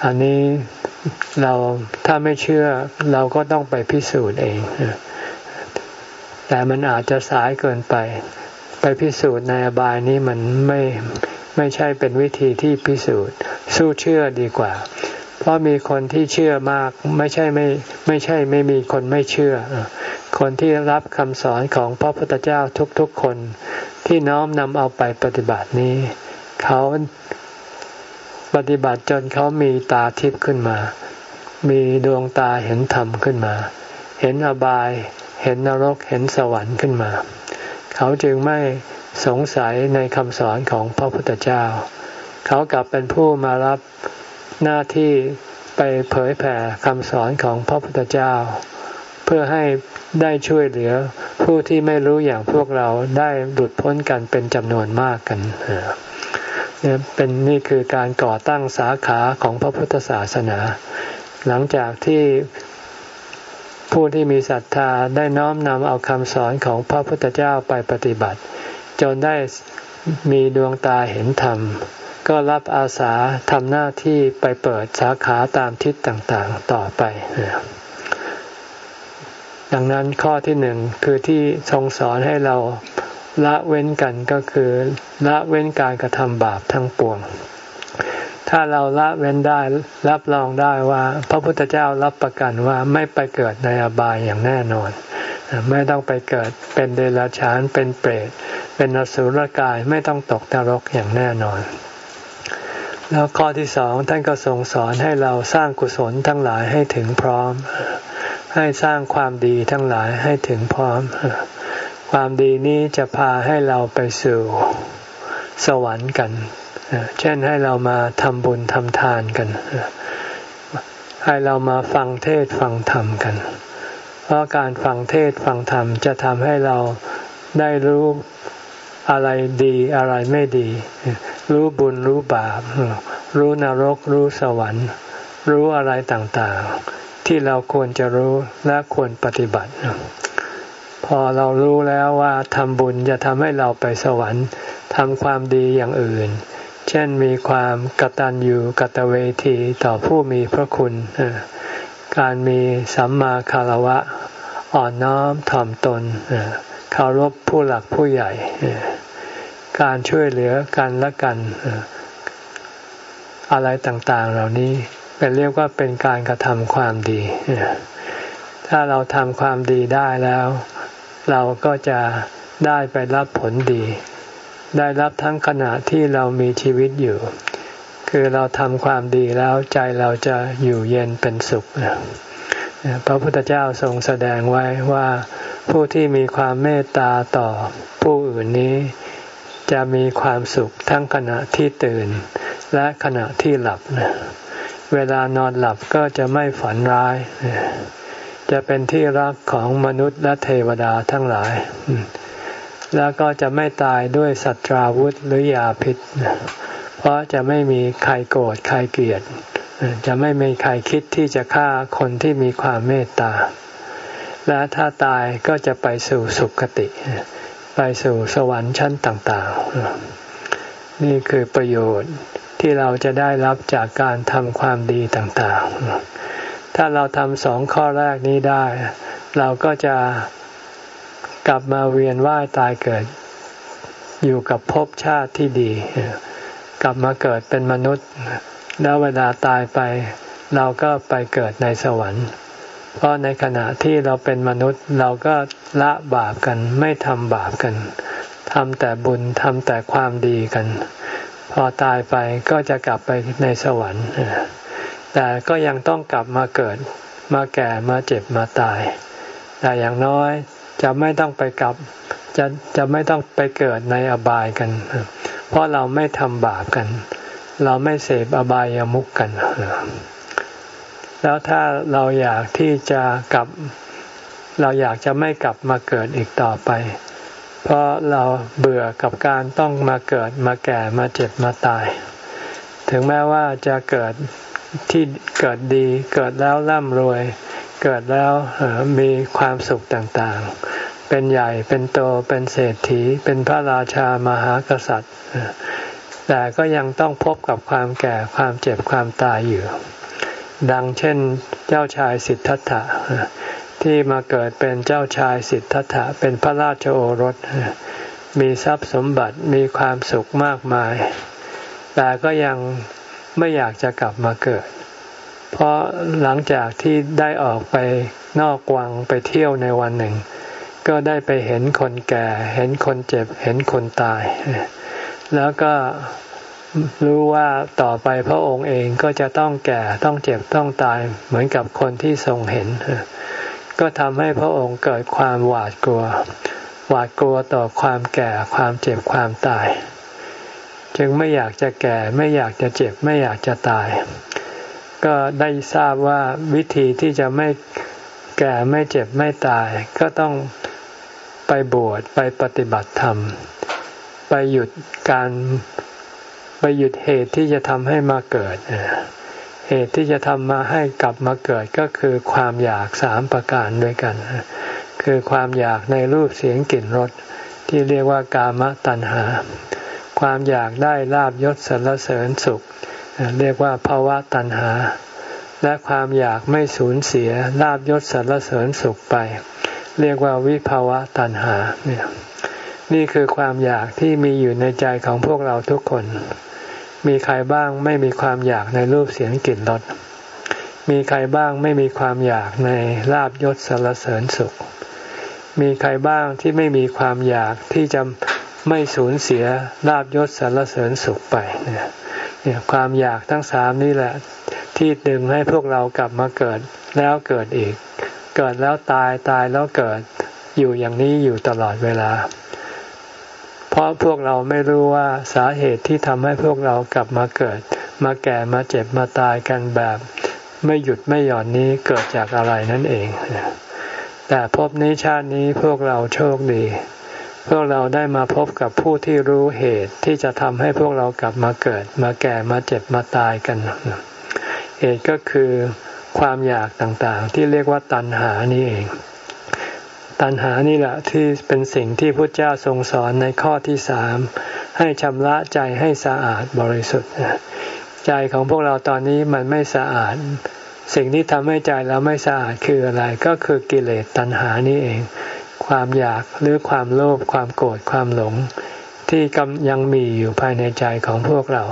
อันนี้เราถ้าไม่เชื่อเราก็ต้องไปพิสูจน์เอง แต่มันอาจจะสายเกินไป ไปพิสูจน์ในอบายนี้มันไม่ไม่ใช่เป็นวิธีที่พิสูจน์ สู้เชื่อดีกว่า เพราะมีคนที่เชื่อมากไม่ใช่ไม่ไม่ใช่ไม่มีคนไม่เชื่อ คนที่รับคำสอนของพระพุทธเจ้าทุกๆคน ที่น้อมนำเอาไปปฏิบัตินี้ เขาปฏิบัติจนเขามีตาทิพย์ขึ้นมา มีดวงตาเห็นธรรมขึ้นมา เห็นอบาย เห็นนรก เห็นสวรรค์ขึ้นมา เขาจึงไม่สงสัยในคำสอนของพระพุทธเจ้า เขากลับเป็นผู้มารับหน้าที่ไปเผยแผ่คำสอนของพระพุทธเจ้า เพื่อให้ได้ช่วยเหลือ ผู้ที่ไม่รู้อย่างพวกเราได้หลุดพ้นกันเป็นจำนวนมากกันเนี่ยเป็นนี่คือการก่อตั้งสาขาของพระพุทธศาสนา หลังจากที่ผู้ที่มีศรัทธาได้น้อมนำเอาคำสอนของพระพุทธเจ้าไปปฏิบัติ จนได้มีดวงตาเห็นธรรม ก็รับอาสาทำหน้าที่ไปเปิดสาขาตามทิศต่างๆต่อไป ดังนั้นข้อที่หนึ่งคือที่ทรงสอนให้เราละเว้นกันก็คือละเว้นการกระทำบาปทั้งปวง ถ้าเราละเว้นได้รับรองได้ว่า พระพุทธเจ้ารับประกันว่าไม่ไปเกิดในอบายอย่างแน่นอน ไม่ต้องไปเกิดเป็นเดรัจฉานเป็นเปรต เป็นอสุรกายไม่ต้องตกนรกอย่างแน่นอน แล้วข้อที่สองท่านก็ทรงสอนให้เราสร้างกุศลทั้งหลายให้ถึงพร้อม ให้สร้างความดีทั้งหลายให้ถึงพร้อม ความดีนี้จะพาให้เราไปสู่สวรรค์กัน เช่นให้เรามาทำบุญทำทานกัน ให้เรามาฟังเทศฟังธรรมกัน เพราะการฟังเทศฟังธรรมจะทำให้เราได้รู้อะไรดีอะไรไม่ดี รู้บุญรู้บาป รู้นรกรู้สวรรค์ รู้อะไรต่างๆ ที่เราควรจะรู้และควรปฏิบัติ พอเรารู้แล้วว่าทำบุญจะทำให้เราไปสวรรค์ทำความดีอย่างอื่น เช่นมีความกตัญญูกตเวทีต่อผู้มีพระคุณการมีสัมมาคารวะ อ่อนน้อมถ่อมตนเคารพผู้หลักผู้ใหญ่ การช่วยเหลือกันและกันอะไรต่างๆเหล่านี้ เป็นเรียกว่าเป็นการกระทำความดี ถ้าเราทำความดีได้แล้ว เราก็จะได้ไปรับผลดี ได้รับทั้งขณะที่เรามีชีวิตอยู่ คือเราทำความดีแล้วใจเราจะอยู่เย็นเป็นสุขพระพุทธเจ้าทรงแสดงไว้ว่าผู้ที่มีความเมตตาต่อผู้อื่นนี้ จะมีความสุขทั้งขณะที่ตื่น และขณะที่หลับ เวลานอนหลับก็จะไม่ฝันร้าย จะเป็นที่รักของมนุษย์และเทวดาทั้งหลาย แล้วก็จะไม่ตายด้วยสัตราวุธหรือยาพิษ เพราะจะไม่มีใครโกรธใครเกลียด จะไม่มีใครคิดที่จะฆ่าคนที่มีความเมตตา และถ้าตายก็จะไปสู่สุคติ ไปสู่สวรรค์ชั้นต่าง ๆ นี่คือประโยชน์ ที่เราจะได้รับจากการทำความดีต่างๆ ถ้าเราทำสองข้อแรกนี้ได้ เราก็จะกลับมาเวียนว่ายตายเกิด อยู่กับภพชาติที่ดี กลับมาเกิดเป็นมนุษย์ แล้วเวลาตายไป เราก็ไปเกิดในสวรรค์ เพราะในขณะที่เราเป็นมนุษย์เราก็ละบาปกันไม่ทำบาปกันทำแต่บุญทำแต่ความดีกัน พอตายไปก็จะกลับไปในสวรรค์ แต่ก็ยังต้องกลับมาเกิดมาแก่มาเจ็บมาตาย แต่อย่างน้อยจะไม่ต้องไปกลับจะจะไม่ต้องไปเกิดในอบายกัน เพราะเราไม่ทำบาปกัน เราไม่เสพอบายามุกกัน แล้วถ้าเราอยากที่จะกลับ เราอยากจะไม่กลับมาเกิดอีกต่อไป เพราะเราเบื่อกับการต้องมาเกิดมาแก่มาเจ็บมาตาย ถึงแม้ว่าจะเกิดที่เกิดดี เกิดแล้วร่ำรวย เกิดแล้วมีความสุขต่างๆ เป็นใหญ่เป็นโตเป็นเศรษฐี เป็นพระราชามหากษัตริย์ แต่ก็ยังต้องพบกับความแก่ความเจ็บความตายอยู่ ดังเช่นเจ้าชายสิทธัตถะ ที่มาเกิดเป็นเจ้าชายสิทธัตถะเป็นพระราชโอรส มีทรัพย์สมบัติมีความสุขมากมาย แต่ก็ยังไม่อยากจะกลับมาเกิด เพราะหลังจากที่ได้ออกไปนอกวังไปเที่ยวในวันหนึ่ง ก็ได้ไปเห็นคนแก่ เห็นคนเจ็บ เห็นคนตาย แล้วก็รู้ว่าต่อไปพระองค์เองก็จะต้องแก่ต้องเจ็บต้องตายเหมือนกับคนที่ทรงเห็น ก็ทำให้พระองค์เกิดความหวาดกลัว หวาดกลัวต่อความแก่ความเจ็บความตาย จึงไม่อยากจะแก่ไม่อยากจะเจ็บไม่อยากจะตาย ก็ได้ทราบว่าวิธีที่จะไม่แก่ไม่เจ็บไม่ตาย ก็ต้องไปบวชไปปฏิบัติธรรม ไปหยุดการไปหยุดเหตุที่จะทำให้มาเกิด เหตุที่จะทำมาให้กลับมาเกิดก็คือความอยากสามประการด้วยกัน คือความอยากในรูปเสียงกลิ่นรสที่เรียกว่ากามตัณหา ความอยากได้ลาบยศสรรเสริญสุข เรียกว่าภาวะตัณหา และความอยากไม่สูญเสียลาบยศสรรเสริญสุขไป เรียกว่าวิภาวะตัณหาเนี่ยนี่คือความอยากที่มีอยู่ในใจของพวกเราทุกคน มีใครบ้างไม่มีความอยากในรูปเสียงกลิ่นรส มีใครบ้างไม่มีความอยากในลาบยศสารเสริญสุข มีใครบ้างที่ไม่มีความอยากที่จะไม่สูญเสียลาบยศสารเสริญสุขไปเนี่ยความอยากทั้งสามนี่แหละ ที่ดึงให้พวกเรากลับมาเกิดแล้วเกิดอีก เกิดแล้วตายตายแล้วเกิดอยู่อย่างนี้อยู่ตลอดเวลา เพราะพวกเราไม่รู้ว่าสาเหตุที่ทำให้พวกเรากลับมาเกิด มาแก่มาเจ็บมาตายกันแบบ ไม่หยุดไม่หย่อนนี้เกิดจากอะไรนั่นเอง แต่พบนี้ชาตินี้พวกเราโชคดี พวกเราได้มาพบกับผู้ที่รู้เหตุที่จะทำให้พวกเรากลับมาเกิด มาแก่มาเจ็บมาตายกัน เหตุก็คือความอยากต่างๆ ที่เรียกว่าตัณหานี่เอง ตัณหานี่แหละที่เป็นสิ่งที่พระเจ้าทรงสอนในข้อที่สามให้ชำระใจให้สะอาดบริสุทธิ์ใจของพวกเราตอนนี้มันไม่สะอาด สิ่งที่ทำให้ใจเราไม่สะอาดคืออะไร ก็คือกิเลสตัณหานี่เอง ความอยากหรือความโลภความโกรธความหลง ที่กำยังมีอยู่ภายในใจของพวกเรา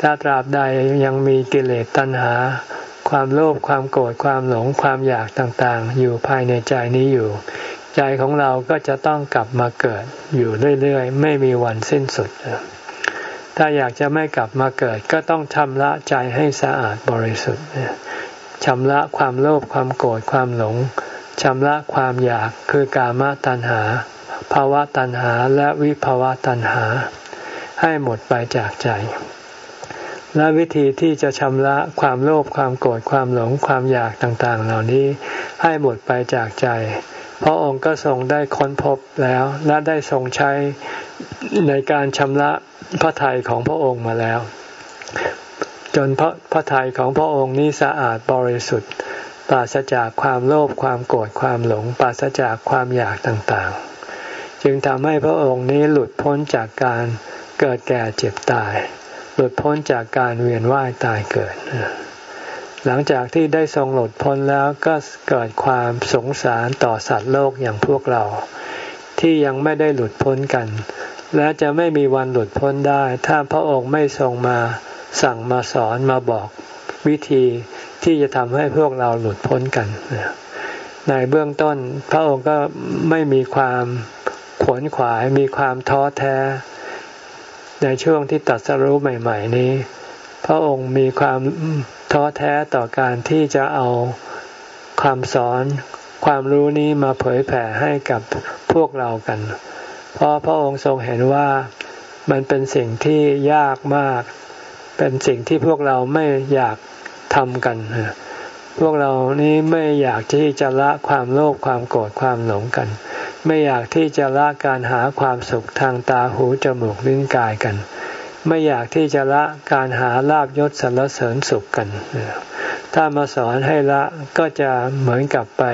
ถ้าตราบใดยังมีกิเลสตัณหา ความโลภความโกรธความหลงความอยากต่างๆ อยู่ภายในใจนี้อยู่ ใจของเราก็จะต้องกลับมาเกิดอยู่เรื่อยๆ ไม่มีวันสิ้นสุด ถ้าอยากจะไม่กลับมาเกิดก็ต้องชำระใจให้สะอาดบริสุทธิ์ชำระความโลภความโกรธความหลงชำระความอยากคือกามตัณหาภาวะตัณหาและวิภาวะตัณหา ให้หมดไปจากใจ และวิธีที่จะชำระความโลภความโกรธความหลงความอยากต่างๆ เหล่านี้ให้หมดไปจากใจ เพราะองค์ก็ทรงได้ค้นพบแล้วและได้ทรงใช้ในการชำระพระทัยของพระองค์มาแล้ว จนพระพระทัยของพระองค์นี้สะอาดบริสุทธิ์ปราศจากความโลภความโกรธความหลงปราศจากความอยากต่างๆ จึงทำให้พระองค์นี้หลุดพ้นจากการเกิดแก่เจ็บตาย หลุดพ้นจากการเวียนว่ายตายเกิด หลังจากที่ได้ทรงหลุดพ้นแล้วก็เกิดความสงสารต่อสัตว์โลกอย่างพวกเรา ที่ยังไม่ได้หลุดพ้นกัน และจะไม่มีวันหลุดพ้นได้ ถ้าพระองค์ไม่ทรงมาสั่งมาสอนมาบอกวิธีที่จะทำให้พวกเราหลุดพ้นกันในเบื้องต้นพระองค์ก็ไม่มีความขวนขวายมีความท้อแท้ ในช่วงที่ตัดสรู้ใหม่ ๆ นี้ พระองค์มีความท้อแท้ต่อการที่จะเอาความสอนความรู้นี้มาเผยแผ่ให้กับพวกเรากัน เพราะพระองค์ทรงเห็นว่ามันเป็นสิ่งที่ยากมาก เป็นสิ่งที่พวกเราไม่อยากทำกัน พวกเรานี้ไม่อยากที่จะละความโลภความโกรธความหลงกัน ไม่อยากที่จะละการหาความสุขทางตาหูจมูกลิ้นกายกัน ไม่อยากที่จะละการหาลาบยศสรรเสริญสุขกัน ถ้ามาสอนให้ละก็จะเหมือนกับไป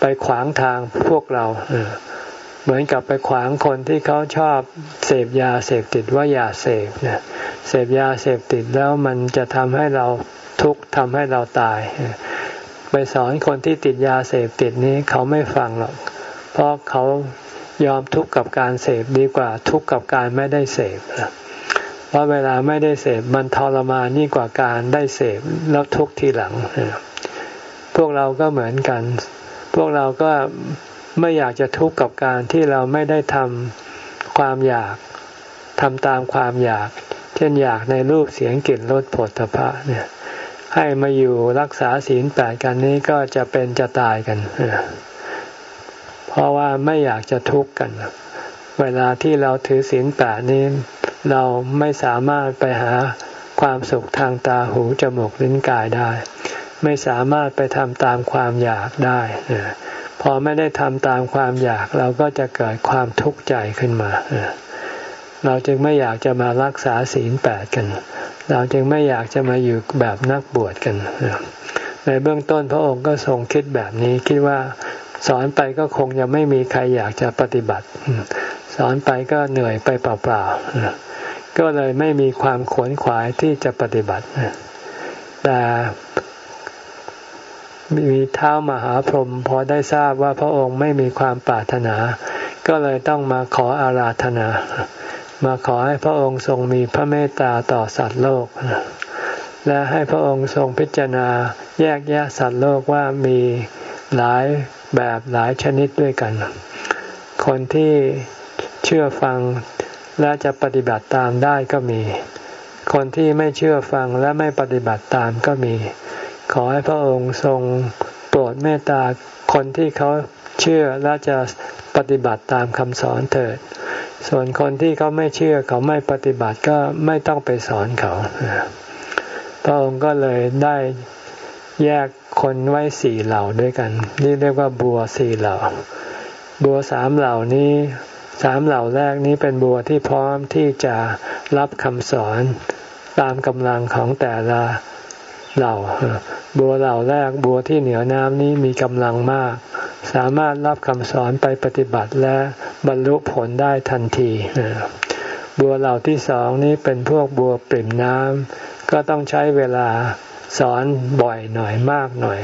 ไปขวางทางพวกเราเหมือนกับไปขวางคนที่เขาชอบเสพยาเสพติดว่าอย่าเสพเนี่ยเสพยาเสพติดแล้วมันจะทำให้เราทุกข์ทำให้เราตาย ไปสอนคนที่ติดยาเสพติดนี้เขาไม่ฟังหรอก เพราะเขายอมทุกข์กับการเสพดีกว่าทุกข์กับการไม่ได้เสพเพราะเวลาไม่ได้เสพมันทรมานยิ่งกว่าการได้เสพแล้วทุกข์ทีหลัง พวกเราก็เหมือนกัน พวกเราก็ไม่อยากจะทุกข์กับการที่เราไม่ได้ทำความอยากทำตามความอยาก เช่นอยากในรูปเสียงกลิ่นรสผลตภะเนี่ย ให้มาอยู่รักษาศีลแปดกันนี้ก็จะเป็นจะตายกัน เพราะว่าไม่อยากจะทุกข์กัน เวลาที่เราถือศีลแปดนี้ เราไม่สามารถไปหาความสุขทางตาหูจมูกลิ้นกายได้ ไม่สามารถไปทำตามความอยากได้พอไม่ได้ทำตามความอยากเราก็จะเกิดความทุกข์ใจขึ้นมาเราจึงไม่อยากจะมารักษาศีลแปดกัน เราจึงไม่อยากจะมาอยู่แบบนักบวชกัน ในเบื้องต้นพระองค์ก็ทรงคิดแบบนี้คิดว่าสอนไปก็คงจะไม่มีใครอยากจะปฏิบัติ สอนไปก็เหนื่อยไปเปล่าๆก็เลยไม่มีความขวนขวายที่จะปฏิบัติแต่มีเท้ามหาพรหมพอได้ทราบว่าพระองค์ไม่มีความปรารถนา ก็เลยต้องมาขออาราธนา มาขอให้พระองค์ทรงมีพระเมตตาต่อสัตว์โลก และให้พระองค์ทรงพิจารณาแยกแยะสัตว์โลกว่ามีหลายแบบหลายชนิดด้วยกัน คนที่เชื่อฟังและจะปฏิบัติตามได้ก็มี คนที่ไม่เชื่อฟังและไม่ปฏิบัติตามก็มี ขอให้พระองค์ทรงโปรดเมตตาคนที่เขาเชื่อและจะปฏิบัติตามคำสอนเถิด ส่วนคนที่เขาไม่เชื่อเขาไม่ปฏิบัติก็ไม่ต้องไปสอนเขาพระองค์ก็เลยได้แยกคนไว้สี่เหล่าด้วยกัน นี่เรียกว่าบัวสี่เหล่า บัวสามเหล่านี้สามเหล่าแรกนี้เป็นบัวที่พร้อมที่จะรับคำสอนตามกำลังของแต่ละเหล่า บัวเหล่าแรกบัวที่เหนือน้ำนี้มีกำลังมาก สามารถรับคำสอนไปปฏิบัติและบรรลุผลได้ทันที บัวเหล่าที่สองนี้เป็นพวกบัวปริ่มน้ำก็ต้องใช้เวลาสอนบ่อยหน่อยมากหน่อย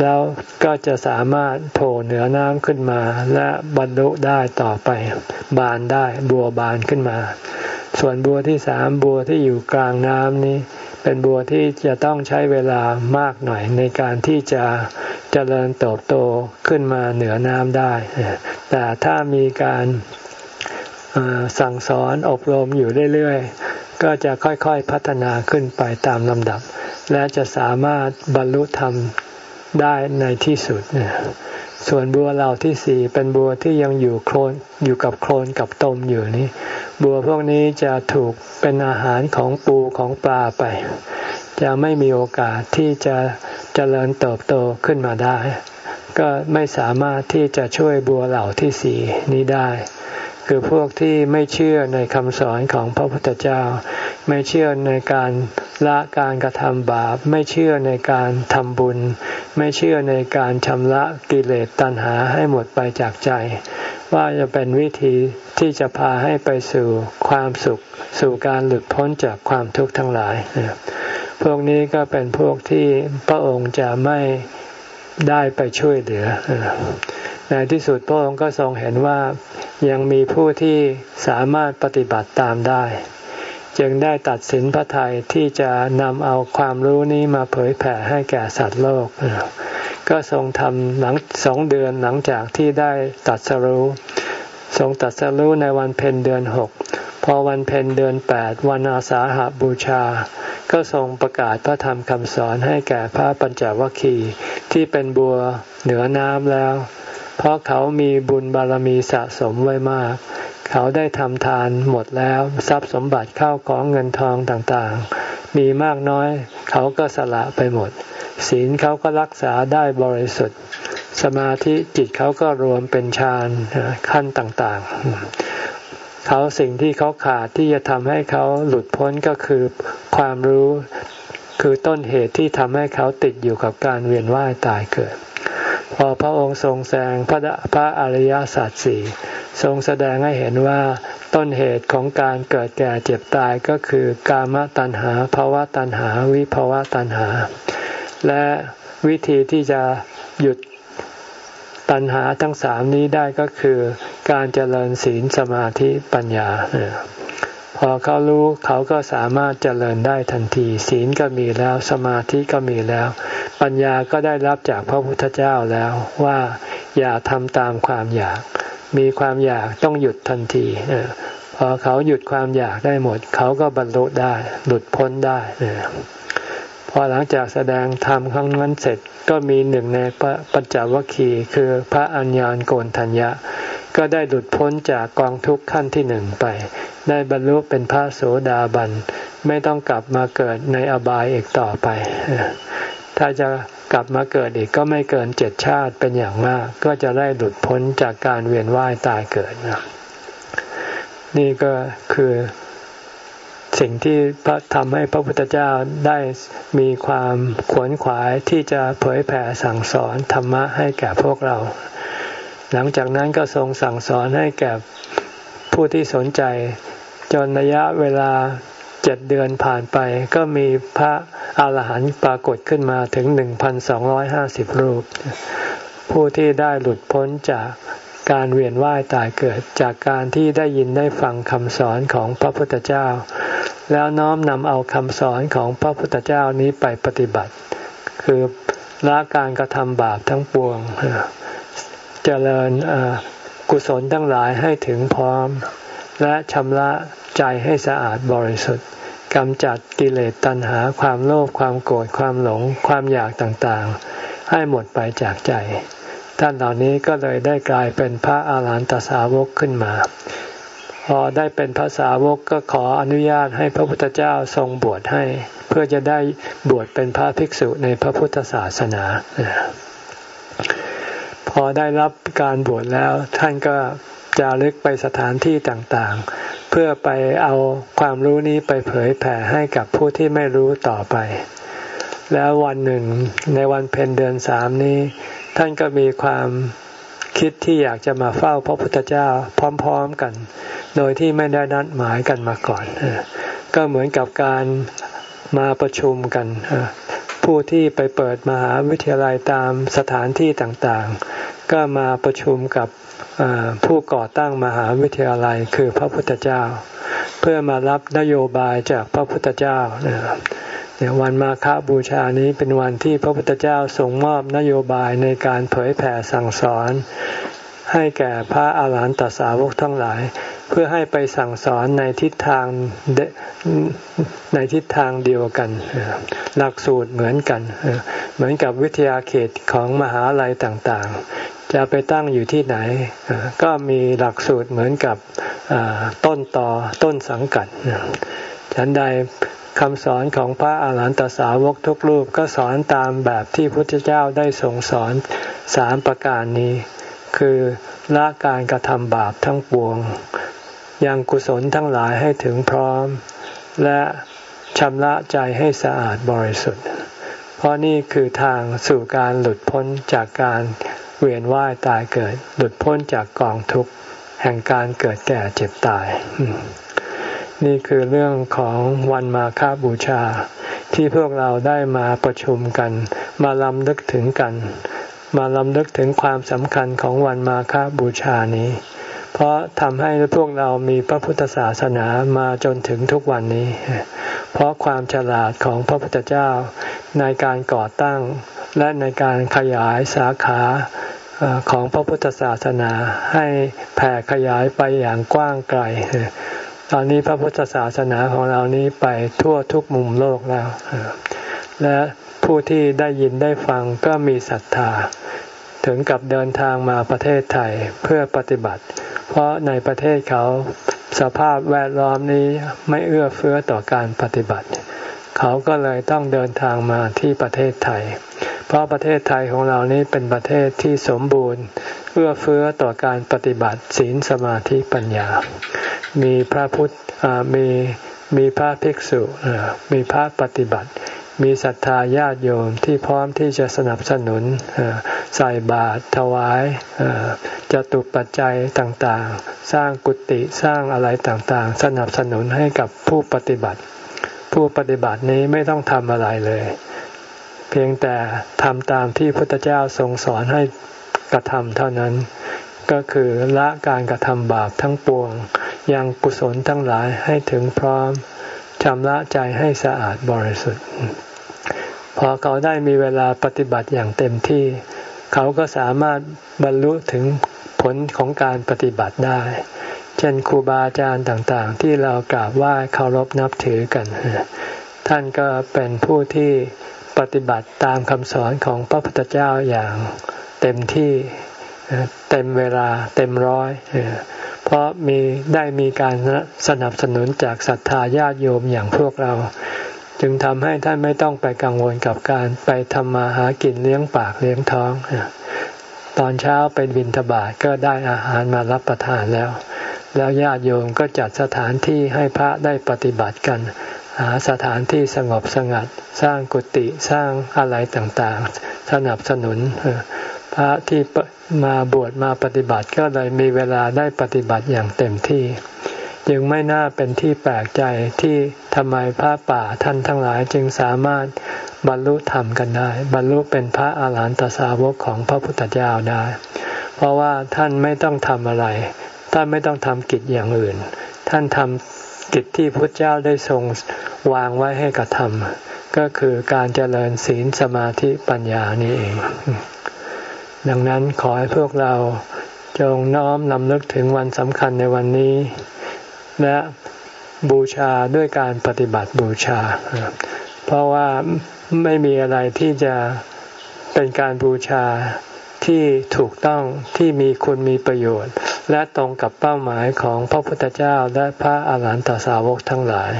แล้วก็จะสามารถโผล่เหนือน้ำขึ้นมา และบรรลุได้ต่อไป บานได้บัวบานขึ้นมา ส่วนบัวที่สามบัวที่อยู่กลางน้ำนี้ เป็นบัวที่จะต้องใช้เวลามากหน่อยในการที่จะจะเจริญเติบโตขึ้นมาเหนือน้ำได้ แต่ถ้ามีการสั่งสอนอบรมอยู่เรื่อยๆ ก็จะค่อยๆพัฒนาขึ้นไปตามลำดับ และจะสามารถบรรลุธรรมได้ในที่สุด ส่วนบัวเหล่าที่สี่เป็นบัวที่ยังอยู่โคลนอยู่กับโคลนกับตมอยู่นี้ บัวพวกนี้จะถูกเป็นอาหารของปูของปลาไป จะไม่มีโอกาสที่จะจะเจริญเติบโตขึ้นมาได้ ก็ไม่สามารถที่จะช่วยบัวเหล่าที่สี่นี้ได้ คือพวกที่ไม่เชื่อในคำสอนของพระพุทธเจ้า ไม่เชื่อในการละการกระทำบาป ไม่เชื่อในการทำบุญ ไม่เชื่อในการชำระกิเลสตัณหาให้หมดไปจากใจ ว่าจะเป็นวิธีที่จะพาให้ไปสู่ความสุข สู่การหลุดพ้นจากความทุกข์ทั้งหลาย พวกนี้ก็เป็นพวกที่พระองค์จะไม่ ได้ไปช่วยเหลือในที่สุดพระองค์ก็ทรงเห็นว่ายังมีผู้ที่สามารถปฏิบัติตามได้ จึงได้ตัดสินพระทัยที่จะนำเอาความรู้นี้มาเผยแผ่ให้แก่สัตว์โลก ก็ทรงทำหลังสองเดือนหลังจากที่ได้ตัดสรู้ ทรงตัดสรู้ในวันเพ็ญเดือนหกพอวันเพ็ญเดือนแปดวันอาสาหาบูชา ก็ทรงประกาศพระธรรมคำสอนให้แก่พระปัญจวัคคีย์ที่เป็นบัวเหนือน้ำแล้ว เพราะเขามีบุญบารมีสะสมไว้มาก เขาได้ทำทานหมดแล้วทรัพย์สมบัติเข้าของเงินทองต่างๆ มีมากน้อย เขาก็สละไปหมด ศีลเขาก็รักษาได้บริสุทธิ์ สมาธิจิตเขาก็รวมเป็นฌานขั้นต่างๆ เขาสิ่งที่เขาขาดที่จะทำให้เขาหลุดพ้นก็คือความรู้คือต้นเหตุที่ทำให้เขาติดอยู่กับการเวียนว่ายตายเกิด พอพระองค์ทรงแสดงพระพระอริยสัจสี่ทรงแสดงให้เห็นว่าต้นเหตุของการเกิดแก่เจ็บตายก็คือกามตัณหาภาวะตัณหา วิภาวะตัณหา และวิธีที่จะหยุด ตัณหาทั้งสามนี้ได้ก็คือการเจริญศีลสมาธิปัญญา พอเขารู้เขาก็สามารถเจริญได้ทันที ศีลก็มีแล้วสมาธิก็มีแล้ว ปัญญาก็ได้รับจากพระพุทธเจ้าแล้วว่าอย่าทำตามความอยาก มีความอยากต้องหยุดทันทีพอเขาหยุดความอยากได้หมด เขาก็บรรลุได้ หลุดพ้นได้พอหลังจากแสดงธรรมครั้งนั้นเสร็จ ก็มีหนึ่งในพระปัญจวัคคีคือพระอัญญาณโกนทัญญะ ก็ได้หลุดพ้นจากกองทุกข์ขั้นที่หนึ่งไป ได้บรรลุเป็นพระโสดาบัน ไม่ต้องกลับมาเกิดในอบายอีกต่อไป ถ้าจะกลับมาเกิดอีกก็ไม่เกินเจ็ดชาติเป็นอย่างมาก ก็จะได้หลุดพ้นจากการเวียนว่ายตายเกิดนะนี่ก็คือ สิ่งที่พระทำให้พระพุทธเจ้าได้มีความขวนขวายที่จะเผยแผ่สั่งสอนธรรมะให้แก่พวกเรา หลังจากนั้นก็ทรงสั่งสอนให้แก่ผู้ที่สนใจ จนระยะเวลาเจ็ดเดือนผ่านไป ก็มีพระอาหารหันต์ปรากฏขึ้นมาถึงหนึ่งพันสองร้อยห้าสิบรูป ผู้ที่ได้หลุดพ้นจาก การเวียนว่ายตายเกิดจากการที่ได้ยินได้ฟังคำสอนของพระพุทธเจ้า แล้วน้อมนำเอาคำสอนของพระพุทธเจ้านี้ไปปฏิบัติ คือละการกระทำบาปทั้งปวง เจริญกุศลทั้งหลายให้ถึงพร้อม และชำระใจให้สะอาดบริสุทธิ์กำจัดกิเลสตัณหาความโลภความโกรธความหลงความอยากต่างๆ ให้หมดไปจากใจ ท่านเหล่านี้ก็เลยได้กลายเป็นพระอาหารหันตสาวกขึ้นมา พอได้เป็นพระสาวกก็ขออนุญาตให้พระพุทธเจ้าทรงบวชให้ เพื่อจะได้บวชเป็นพระภิกษุในพระพุทธศาสนาพอได้รับการบวชแล้วท่านก็จะลึกไปสถานที่ต่างๆ เพื่อไปเอาความรู้นี้ไปเผยแผ่ให้กับผู้ที่ไม่รู้ต่อไป แล้ววันหนึ่งในวันเพ็ญเดือนสามนี้ ท่านก็มีความคิดที่อยากจะมาเฝ้าพระพุทธเจ้าพร้อม ๆกัน โดยที่ไม่ได้นัดหมายกันมาก่อน ก็เหมือนกับการมาประชุมกัน ผู้ที่ไปเปิดมหาวิทยาลัยตามสถานที่ต่างๆ ก็มาประชุมกับผู้ก่อตั้งมหาวิทยาลัยคือพระพุทธเจ้า เพื่อมารับนโยบายจากพระพุทธเจ้า เนี่ยวันมาฆบูชานี้เป็นวันที่พระพุทธเจ้าทรงมอบนโยบายในการเผยแผ่สั่งสอน ให้แก่พระอาหารหันตสาวกทั้งหลาย เพื่อให้ไปสั่งสอนในทิศทางในทิศทางเดียวกัน หลักสูตรเหมือนกัน เหมือนกับวิทยาเขตของมหาลัยต่างๆ จะไปตั้งอยู่ที่ไหน ก็มีหลักสูตรเหมือนกับต้นต่อต้นสังกัดฉันใด คำสอนของพระอาหารหันตสาวกทุกรูปก็สอนตามแบบที่พระพุทธเจ้าได้ทรงสอนสามประการนี้ คือละการกระทำบาปทั้งปวง ยังกุศลทั้งหลายให้ถึงพร้อม และชำระใจให้สะอาดบริสุทธิ์ เพราะนี่คือทางสู่การหลุดพ้นจากการเวียนว่ายตายเกิด หลุดพ้นจากกองทุกข์แห่งการเกิดแก่เจ็บตาย นี่คือเรื่องของวันมาฆบูชา ที่พวกเราได้มาประชุมกัน มาลำลึกถึงกัน มาลำลึกถึงความสำคัญของวันมาฆบูชานี้ เพราะทำให้พวกเรามีพระพุทธศาสนามาจนถึงทุกวันนี้ เพราะความฉลาดของพระพุทธเจ้าในการก่อตั้ง และในการขยายสาขาของพระพุทธศาสนาให้แผ่ขยายไปอย่างกว้างไกล ตอนนี้พระพุทธศาสนาของเรานี้ไปทั่วทุกมุมโลกแล้ว และผู้ที่ได้ยินได้ฟังก็มีศรัทธา ถึงกับเดินทางมาประเทศไทยเพื่อปฏิบัติ เพราะในประเทศเขาสภาพแวดล้อมนี้ไม่เอื้อเฟื้อต่อการปฏิบัติ เขาก็เลยต้องเดินทางมาที่ประเทศไทย เพราะประเทศไทยของเรานี้เป็นประเทศที่สมบูรณ์ เอื้อเฟื้อต่อการปฏิบัติศีลสมาธิปัญญา มีพระพุทธมีมีพระภิกษุมีพระปฏิบัติ มีศรัทธาญาติโยมที่พร้อมที่จะสนับสนุนใส่บาตรถวายจะตุปัจจัยต่างๆ สร้างกุฏิสร้างอะไรต่างๆ สนับสนุนให้กับผู้ปฏิบัติ ผู้ปฏิบัตินี้ไม่ต้องทำอะไรเลย เพียงแต่ทำตามที่พุทธเจ้าทรงสอนให้กระทำเท่านั้น ก็คือละการกระทำบาปทั้งปวง ยังกุศลทั้งหลายให้ถึงพร้อมชำระใจให้สะอาดบริสุทธิ์ พอเขาได้มีเวลาปฏิบัติอย่างเต็มที่ เขาก็สามารถบรรลุถึงผลของการปฏิบัติได้ เช่นครูบาอาจารย์ต่างๆ ที่เรากราบไหว้เคารพนับถือกัน ท่านก็เป็นผู้ที่ ปฏิบัติตามคำสอนของพระพุทธเจ้าอย่างเต็มที่เต็มเวลาเต็มร้อย เพราะมีได้มีการสนับสนุนจากศรัทธาญาติโยมอย่างพวกเรา จึงทำให้ท่านไม่ต้องไปกังวลกับการไปทำมาหากินเลี้ยงปากเลี้ยงท้อง ตอนเช้าไปบินทบาทก็ได้อาหารมารับประทานแล้ว แล้วญาติโยมก็จัดสถานที่ให้พระได้ปฏิบัติกัน หาสถานที่สงบสงัด สร้างกุฏิสร้างอะไรต่างๆ สนับสนุน พระที่มาบวชมาปฏิบัติก็เลยมีเวลาได้ปฏิบัติอย่างเต็มที่ จึงไม่น่าเป็นที่แปลกใจที่ทำไมพระป่าท่านทั้งหลายจึงสามารถบรรลุธรรมกันได้ บรรลุเป็นพระอาหารหันตสาวกของพระพุทธเจ้าได้ เพราะว่าท่านไม่ต้องทำอะไร ท่านไม่ต้องทำกิจอย่างอื่น ท่านทำ กิจที่พระเจ้าได้ทรงวางไว้ให้กระทำก็คือการเจริญศีลสมาธิปัญญานี้เอง ดังนั้นขอให้พวกเราจงน้อมนำลึกถึงวันสำคัญในวันนี้ และบูชาด้วยการปฏิบัติบูชา เพราะว่าไม่มีอะไรที่จะเป็นการบูชา ที่ถูกต้องที่มีคุณมีประโยชน์ และตรงกับเป้าหมายของพระพุทธเจ้าและพระอาหารหันตสาวกทั้งหลาย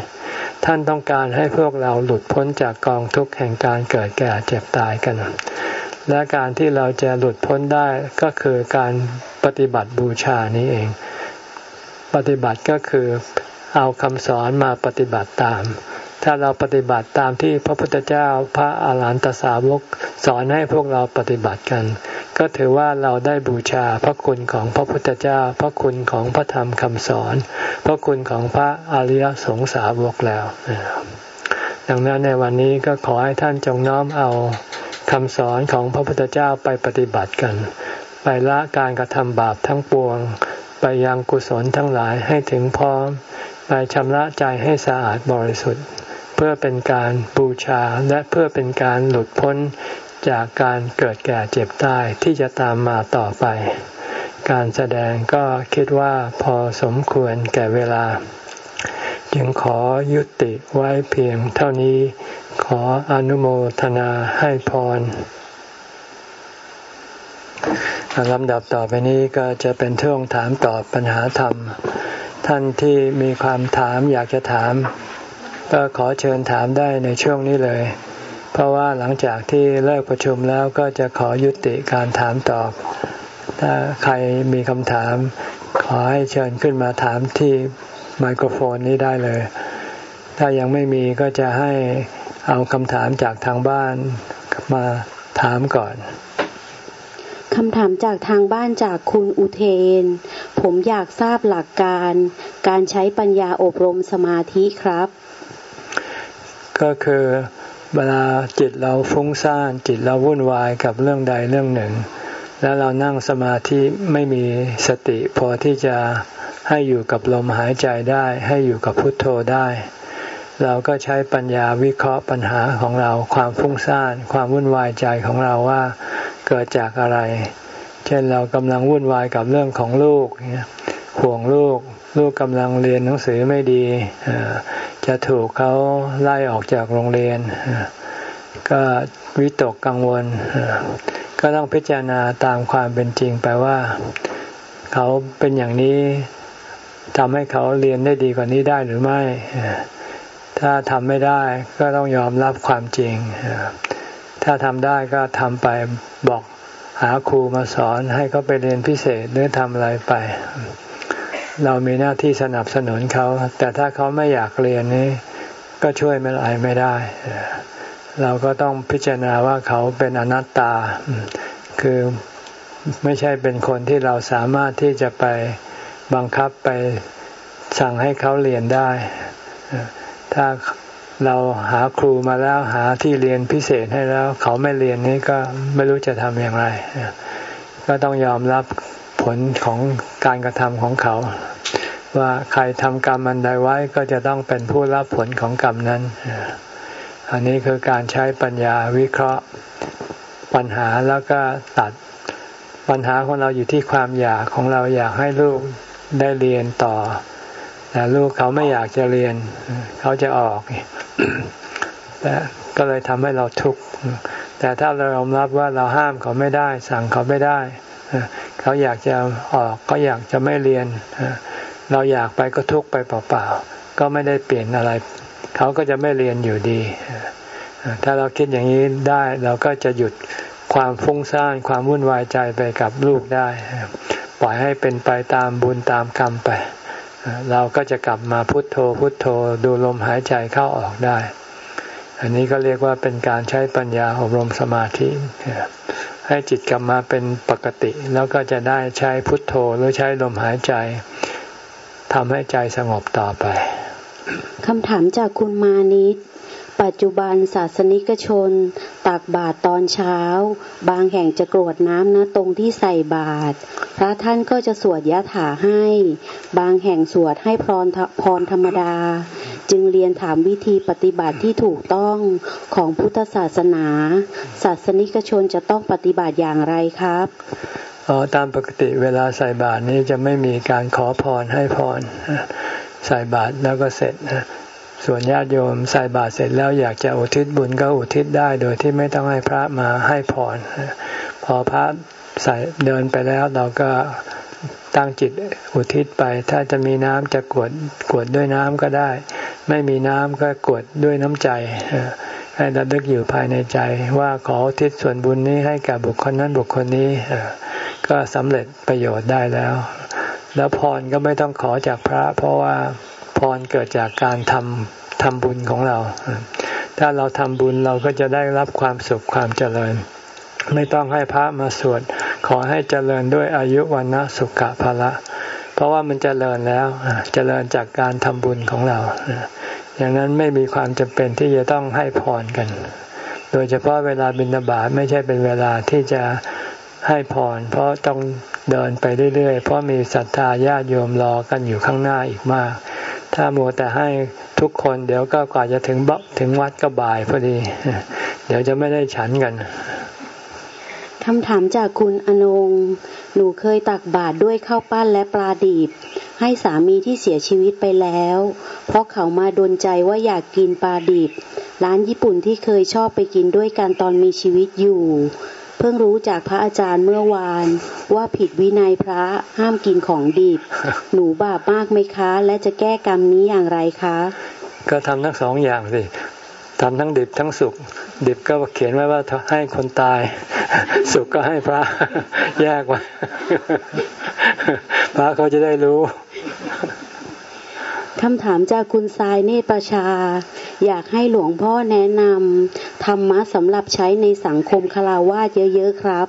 ท่านต้องการให้พวกเราหลุดพ้นจากกองทุกข์แห่งการเกิดแก่เจ็บตายกัน และการที่เราจะหลุดพ้นได้ก็คือการปฏิบัติบูชานี้เอง ปฏิบัติก็คือเอาคำสอนมาปฏิบัติตาม ถ้าเราปฏิบัติตามที่พระพุทธเจ้าพระอาหารหันตสาวกสอนให้พวกเราปฏิบัติกัน ก็ถือว่าเราได้บูชาพระคุณของพระพุทธเจ้า พระคุณของพระธรรมคำสอน พระคุณของพระอริยสงสาวกแล้ว ดังนั้นในวันนี้ก็ขอให้ท่านจงน้อมเอาคำสอนของพระพุทธเจ้าไปปฏิบัติกัน ไปละการกระทำบาปทั้งปวง ไปยังกุศลทั้งหลายให้ถึงพร้อม ไปชำระใจให้สะอาดบริสุทธิ์ เพื่อเป็นการบูชาและเพื่อเป็นการหลุดพ้นจากการเกิดแก่เจ็บตายที่จะตามมาต่อไป การแสดงก็คิดว่าพอสมควรแก่เวลา จึงขอยุติไว้เพียงเท่านี้ ขออนุโมทนาให้พรลำดับต่อไปนี้ก็จะเป็นเท่งถามตอบปัญหาธรรม ท่านที่มีความถามอยากจะถาม ก็ขอเชิญถามได้ในช่วงนี้เลย เพราะว่าหลังจากที่เลิกประชุมแล้วก็จะขอยุติการถามตอบ ถ้าใครมีคำถาม ขอให้เชิญขึ้นมาถามที่ไมโครโฟนนี้ได้เลย ถ้ายังไม่มีก็จะให้เอาคำถามจากทางบ้านมาถามก่อนคำถามจากทางบ้านจากคุณอุเทน ผมอยากทราบหลักการ การใช้ปัญญาอบรมสมาธิครับ ก็คือเวลาจิตเราฟุ้งซ่านจิตเราวุ่นวายกับเรื่องใดเรื่องหนึ่ง แล้วเรานั่งสมาธิไม่มีสติพอที่จะให้อยู่กับลมหายใจได้ ให้อยู่กับพุทโธได้ เราก็ใช้ปัญญาวิเคราะห์ปัญหาของเราความฟุ้งซ่าน ความวุ่นวายใจของเราว่าเกิดจากอะไร เช่นเรากำลังวุ่นวายกับเรื่องของลูกห่วงลูก ลูกกำลังเรียนหนังสือไม่ดี จะถูกเขาไล่ออกจากโรงเรียน ก็วิตกกังวล ก็ต้องพิจารณาตามความเป็นจริงไปว่าเขาเป็นอย่างนี้ทำให้เขาเรียนได้ดีกว่านี้ได้หรือไม่ ถ้าทำไม่ได้ก็ต้องยอมรับความจริง ถ้าทำได้ก็ทำไปบอกหาครูมาสอนให้เขาไปเรียนพิเศษหรือทำอะไรไป เรามีหน้าที่สนับสนุนเขา แต่ถ้าเขาไม่อยากเรียนนี้ ก็ช่วยไม่ไรไม่ได้ เราก็ต้องพิจารณาว่าเขาเป็นอนัตตา คือไม่ใช่เป็นคนที่เราสามารถที่จะไปบังคับไปสั่งให้เขาเรียนได้ ถ้าเราหาครูมาแล้วหาที่เรียนพิเศษให้แล้ว เขาไม่เรียนนี้ก็ไม่รู้จะทำอย่างไร ก็ต้องยอมรับ ลของการกระทำของเขา ว่าใครทำกรรมอันใดไว้ก็จะต้องเป็นผู้รับผลของกรรมนั้น อันนี้คือการใช้ปัญญาวิเคราะห์ปัญหาแล้วก็ตัดปัญหาของเราอยู่ที่ความอยากของเราอยากให้ลูกได้เรียนต่อแต่ลูกเขาไม่อยากจะเรียน เขาจะออกแต่ก็เลยทำให้เราทุกข์แต่ถ้าเรายอมรับว่าเราห้ามเขาไม่ได้ สั่งเขาไม่ได้ เขาอยากจะออกก็อยากจะไม่เรียน เราอยากไปก็ทุกไปเปล่าๆ ก็ไม่ได้เปลี่ยนอะไร เขาก็จะไม่เรียนอยู่ดี ถ้าเราคิดอย่างนี้ได้เราก็จะหยุดความฟุ้งซ่านความวุ่นวายใจไปกับลูกได้ ปล่อยให้เป็นไปตามบุญตามกรรมไป เราก็จะกลับมาพุทโธพุทโธดูลมหายใจเข้าออกได้ อันนี้ก็เรียกว่าเป็นการใช้ปัญญาอบรมสมาธิ ให้จิตกลับมาเป็นปกติ แล้วก็จะได้ใช้พุทโธหรือใช้ลมหายใจทำให้ใจสงบต่อไปคำถามจากคุณมานิดปัจจุบันศาสนิกชน ตักบาตรตอนเช้า บางแห่งจะกรวดน้ำนะตรงที่ใส่บาตรพระท่านก็จะสวดยะถาให้ บางแห่งสวดให้พรพรธรรมดา จึงเรียนถามวิธีปฏิบัติที่ถูกต้องของพุทธศาสนา ศาสนิกชนจะต้องปฏิบัติอย่างไรครับอ๋อตามปกติเวลาใส่บาตรนี้จะไม่มีการขอพรให้พรใส่บาตรแล้วก็เสร็จส่วนญาติโยมใส่บาตรเสร็จแล้วอยากจะอุทิศบุญก็อุทิศได้ โดยที่ไม่ต้องให้พระมาให้พรพอพระใส่เดินไปแล้วเราก็ ตั้งจิตอุทิศไป ถ้าจะมีน้ำจะกวดกวดด้วยน้ำก็ได้ ไม่มีน้ำก็กวดด้วยน้ำใจให้ระลึกอยู่ภายในใจ ว่าขออุทิศส่วนบุญนี้ให้กับบุคคลนั้นบุคคลนี้ก็สำเร็จประโยชน์ได้แล้ว แล้วพรก็ไม่ต้องขอจากพระ เพราะว่าพรเกิดจากการทำทำบุญของเรา ถ้าเราทำบุญเราก็จะได้รับความสุขความเจริญ ไม่ต้องให้พระมาสวด ขอให้เจริญด้วยอายุวันนะสุขภาละ เพราะว่ามันเจริญแล้วเจริญจากการทำบุญของเราอย่างนั้นไม่มีความจำเป็นที่จะต้องให้พรกัน โดยเฉพาะเวลาบิณฑบาตไม่ใช่เป็นเวลาที่จะให้พร เพราะต้องเดินไปเรื่อยๆ เพราะมีศรัทธาญาติโยมรอกันอยู่ข้างหน้าอีกมาก ถ้ามัวแต่ให้ทุกคนเดี๋ยวก็กว่าจะถึงบถึงวัดก็บ่ายพอดี เดี๋ยวจะไม่ได้ฉันกัน คำถามจากคุณอนง หนูเคยตักบาตรด้วยข้าวปั้นและปลาดิบ ให้สามีที่เสียชีวิตไปแล้ว เพราะเขามาดนใจว่าอยากกินปลาดิบ ร้านญี่ปุ่นที่เคยชอบไปกินด้วยกันตอนมีชีวิตอยู่ เพิ่งรู้จากพระอาจารย์เมื่อวาน ว่าผิดวินัยพระห้ามกินของดิบ หนูบาปมากไหมคะ และจะแก้กรรมนี้อย่างไรคะ ก็ทำทั้งสองอย่างสิ ทำทั้งดิบทั้งสุกดิบก็เขียนไว้ว่าให้คนตาย สุกก็ให้พระ แยกไว้พระเขาจะได้รู้คำถามจากคุณทรายเนตประชา อยากให้หลวงพ่อแนะนำธรรมะสำหรับใช้ในสังคมคาราวาสเยอะๆครับ